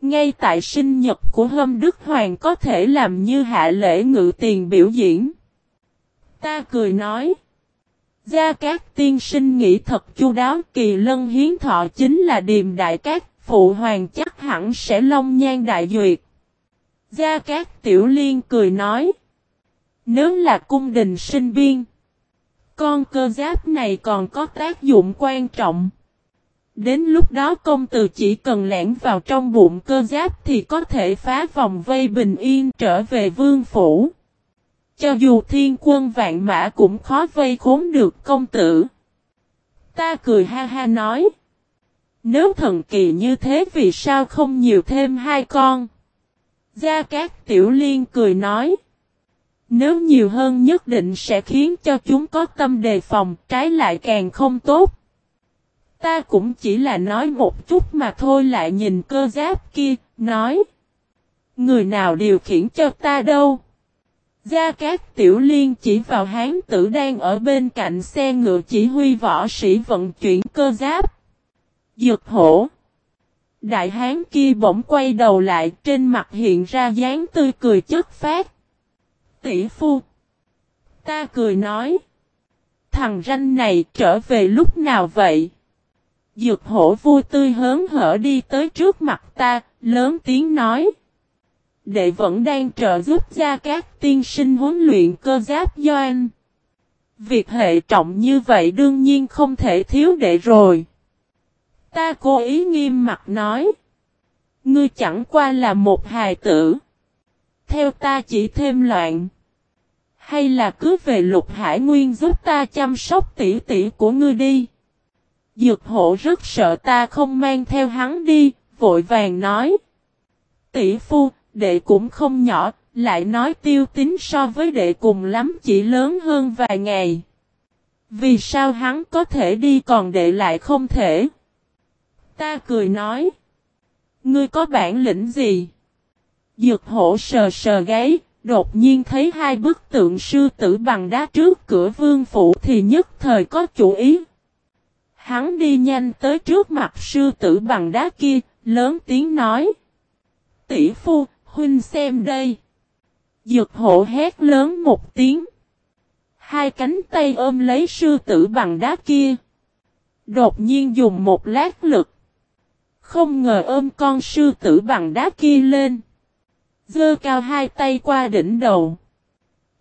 Ngay tại sinh nhật của Hâm Đức Hoàng có thể làm như hạ lễ ngự tiền biểu diễn. Ta cười nói. Gia Cát tiên sinh nghĩ thật chu đáo kỳ lân hiến thọ chính là điềm đại cát, phụ hoàng chắc hẳn sẽ long nhan đại duyệt. Gia Cát tiểu liên cười nói. Nếu là cung đình sinh biên, con cơ giáp này còn có tác dụng quan trọng. Đến lúc đó công tử chỉ cần lẻn vào trong bụng cơ giáp thì có thể phá vòng vây bình yên trở về vương phủ. Cho dù thiên quân vạn mã cũng khó vây khốn được công tử. Ta cười ha ha nói. Nếu thần kỳ như thế vì sao không nhiều thêm hai con? Gia Cát Tiểu Liên cười nói. Nếu nhiều hơn nhất định sẽ khiến cho chúng có tâm đề phòng, trái lại càng không tốt. Ta cũng chỉ là nói một chút mà thôi lại nhìn cơ giáp kia, nói. Người nào điều khiển cho ta đâu? Gia Cát Tiểu Liên chỉ vào hán tử đang ở bên cạnh xe ngựa chỉ huy võ sĩ vận chuyển cơ giáp. Dược hổ. Đại hán kia bỗng quay đầu lại trên mặt hiện ra dáng tươi cười chất phát. Tỷ phu. Ta cười nói. Thằng ranh này trở về lúc nào vậy? Dược hổ vui tươi hớn hở đi tới trước mặt ta, lớn tiếng nói. Đệ vẫn đang trợ giúp gia các tiên sinh huấn luyện cơ giáp doan. Việc hệ trọng như vậy đương nhiên không thể thiếu đệ rồi. Ta cố ý nghiêm mặt nói. Ngươi chẳng qua là một hài tử. Theo ta chỉ thêm loạn. Hay là cứ về lục hải nguyên giúp ta chăm sóc tỷ tỷ của ngươi đi. Dược hộ rất sợ ta không mang theo hắn đi, vội vàng nói. Tỷ phu, đệ cũng không nhỏ, lại nói tiêu tính so với đệ cùng lắm chỉ lớn hơn vài ngày. Vì sao hắn có thể đi còn đệ lại không thể? Ta cười nói. Ngươi có bản lĩnh gì? Dược hổ sờ sờ gáy, đột nhiên thấy hai bức tượng sư tử bằng đá trước cửa vương phủ thì nhất thời có chủ ý. Hắn đi nhanh tới trước mặt sư tử bằng đá kia, lớn tiếng nói. Tỷ phu, huynh xem đây. Dược hộ hét lớn một tiếng. Hai cánh tay ôm lấy sư tử bằng đá kia. Đột nhiên dùng một lát lực. Không ngờ ôm con sư tử bằng đá kia lên. Dơ cao hai tay qua đỉnh đầu.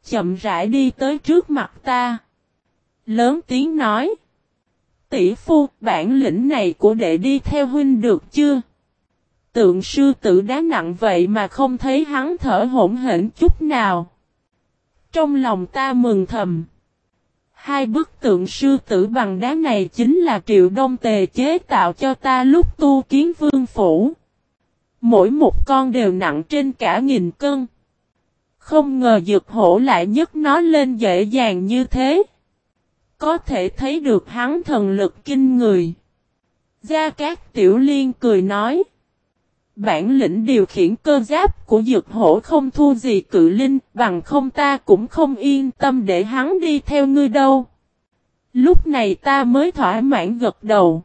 Chậm rãi đi tới trước mặt ta. Lớn tiếng nói. Tỷ phu, bản lĩnh này của đệ đi theo huynh được chưa? Tượng sư tử đá nặng vậy mà không thấy hắn thở hổn hển chút nào. Trong lòng ta mừng thầm. Hai bức tượng sư tử bằng đá này chính là triệu đông tề chế tạo cho ta lúc tu kiến vương phủ. Mỗi một con đều nặng trên cả nghìn cân. Không ngờ dược hổ lại nhấc nó lên dễ dàng như thế. Có thể thấy được hắn thần lực kinh người. Gia Cát Tiểu Liên cười nói. Bản lĩnh điều khiển cơ giáp của dược hổ không thua gì cự linh, bằng không ta cũng không yên tâm để hắn đi theo ngươi đâu. Lúc này ta mới thỏa mãn gật đầu.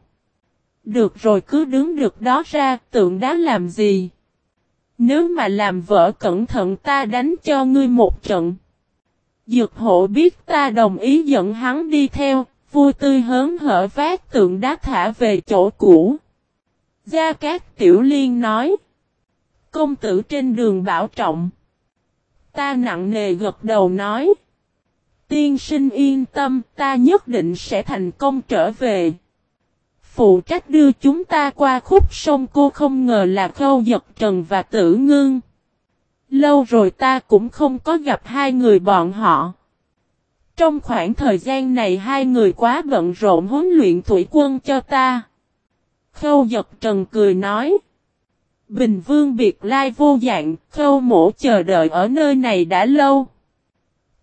Được rồi cứ đứng được đó ra, tượng đá làm gì? Nếu mà làm vỡ cẩn thận ta đánh cho ngươi một trận. Dược hộ biết ta đồng ý dẫn hắn đi theo, vui tươi hớn hở vác tượng đá thả về chỗ cũ. Gia Cát Tiểu Liên nói. Công tử trên đường bảo trọng. Ta nặng nề gật đầu nói. Tiên sinh yên tâm, ta nhất định sẽ thành công trở về. Phụ trách đưa chúng ta qua khúc sông cô không ngờ là khâu giật trần và tử ngưng. Lâu rồi ta cũng không có gặp hai người bọn họ. Trong khoảng thời gian này hai người quá bận rộn huấn luyện thủy quân cho ta. Khâu giật trần cười nói. Bình vương biệt lai vô dạng, khâu mổ chờ đợi ở nơi này đã lâu.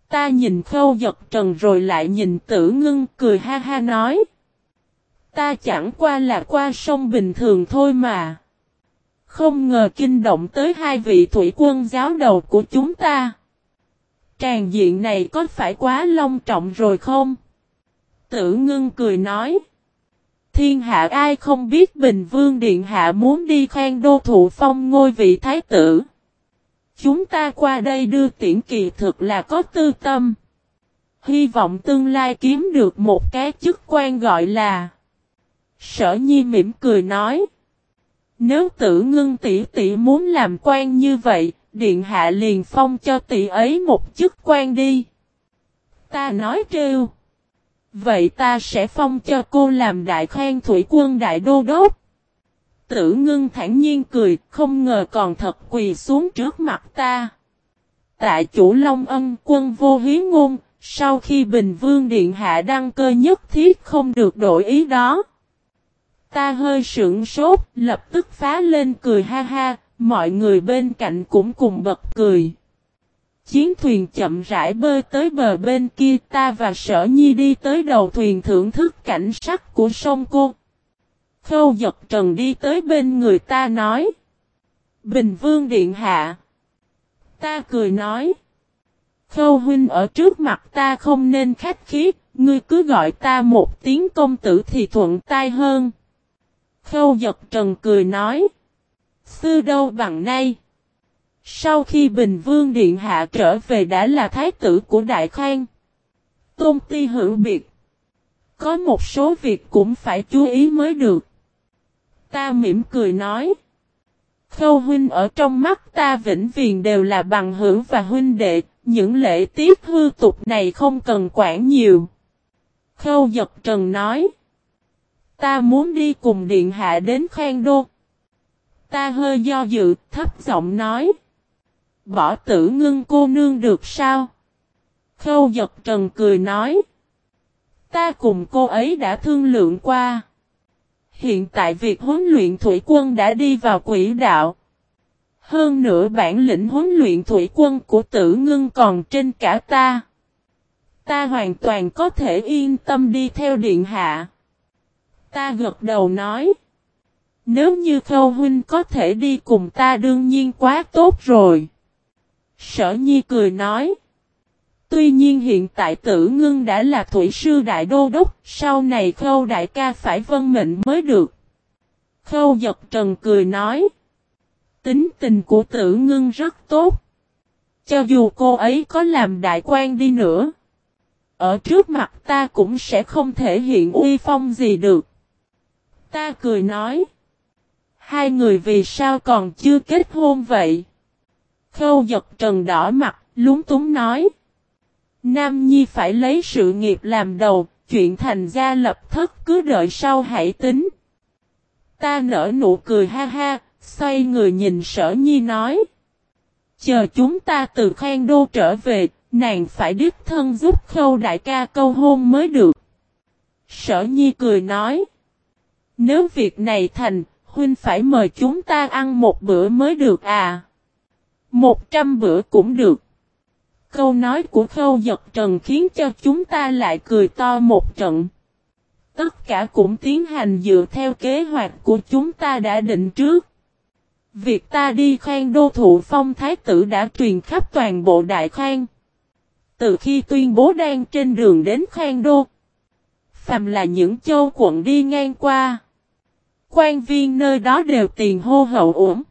Ta nhìn khâu giật trần rồi lại nhìn tử ngưng cười ha ha nói. Ta chẳng qua là qua sông bình thường thôi mà. Không ngờ kinh động tới hai vị thủy quân giáo đầu của chúng ta. tràng diện này có phải quá long trọng rồi không? Tử ngưng cười nói. Thiên hạ ai không biết Bình Vương Điện Hạ muốn đi khoan đô thụ phong ngôi vị thái tử. Chúng ta qua đây đưa tiễn kỳ thực là có tư tâm. Hy vọng tương lai kiếm được một cái chức quan gọi là. Sở nhi mỉm cười nói. Nếu tử ngưng tỷ tỷ muốn làm quan như vậy, điện hạ liền phong cho tỷ ấy một chức quan đi. Ta nói trêu. Vậy ta sẽ phong cho cô làm đại khoan thủy quân đại đô đốc. Tử ngưng thản nhiên cười, không ngờ còn thật quỳ xuống trước mặt ta. Tại chủ Long Ân quân vô hí ngôn, sau khi Bình Vương Điện Hạ đăng cơ nhất thiết không được đổi ý đó. Ta hơi sững sốt, lập tức phá lên cười ha ha, mọi người bên cạnh cũng cùng bật cười. Chiến thuyền chậm rãi bơi tới bờ bên kia ta và sở nhi đi tới đầu thuyền thưởng thức cảnh sắc của sông cô. Khâu giật trần đi tới bên người ta nói. Bình vương điện hạ. Ta cười nói. Khâu huynh ở trước mặt ta không nên khách khí, ngươi cứ gọi ta một tiếng công tử thì thuận tai hơn. Khâu giật trần cười nói. Xưa đâu bằng nay. Sau khi Bình Vương Điện Hạ trở về đã là thái tử của Đại Khang. Tôn ti hữu biệt. Có một số việc cũng phải chú ý mới được. Ta mỉm cười nói. Khâu huynh ở trong mắt ta vĩnh viền đều là bằng hữu và huynh đệ, những lễ tiết hư tục này không cần quản nhiều. Khâu giật trần nói. Ta muốn đi cùng điện hạ đến khoan đô. Ta hơi do dự, thấp giọng nói. Bỏ tử ngưng cô nương được sao? Khâu giật trần cười nói. Ta cùng cô ấy đã thương lượng qua. Hiện tại việc huấn luyện thủy quân đã đi vào quỹ đạo. Hơn nữa bản lĩnh huấn luyện thủy quân của tử ngưng còn trên cả ta. Ta hoàn toàn có thể yên tâm đi theo điện hạ. Ta gật đầu nói. Nếu như khâu huynh có thể đi cùng ta đương nhiên quá tốt rồi. Sở nhi cười nói. Tuy nhiên hiện tại tử ngưng đã là thủy sư đại đô đốc, sau này khâu đại ca phải vân mệnh mới được. Khâu giật trần cười nói. Tính tình của tử ngưng rất tốt. Cho dù cô ấy có làm đại quan đi nữa. Ở trước mặt ta cũng sẽ không thể hiện uy phong gì được. Ta cười nói. Hai người vì sao còn chưa kết hôn vậy? Khâu giật trần đỏ mặt, lúng túng nói. Nam Nhi phải lấy sự nghiệp làm đầu, chuyện thành gia lập thất cứ đợi sau hãy tính. Ta nở nụ cười ha ha, xoay người nhìn sở nhi nói. Chờ chúng ta từ khang đô trở về, nàng phải đích thân giúp khâu đại ca câu hôn mới được. Sở nhi cười nói. Nếu việc này thành, huynh phải mời chúng ta ăn một bữa mới được à. Một trăm bữa cũng được. Câu nói của khâu giật trần khiến cho chúng ta lại cười to một trận. Tất cả cũng tiến hành dựa theo kế hoạch của chúng ta đã định trước. Việc ta đi khoan đô thụ phong thái tử đã truyền khắp toàn bộ đại khoan. Từ khi tuyên bố đang trên đường đến khoan đô. Phàm là những châu quận đi ngang qua. Quan viên nơi đó đều tiền hô hậu ủng.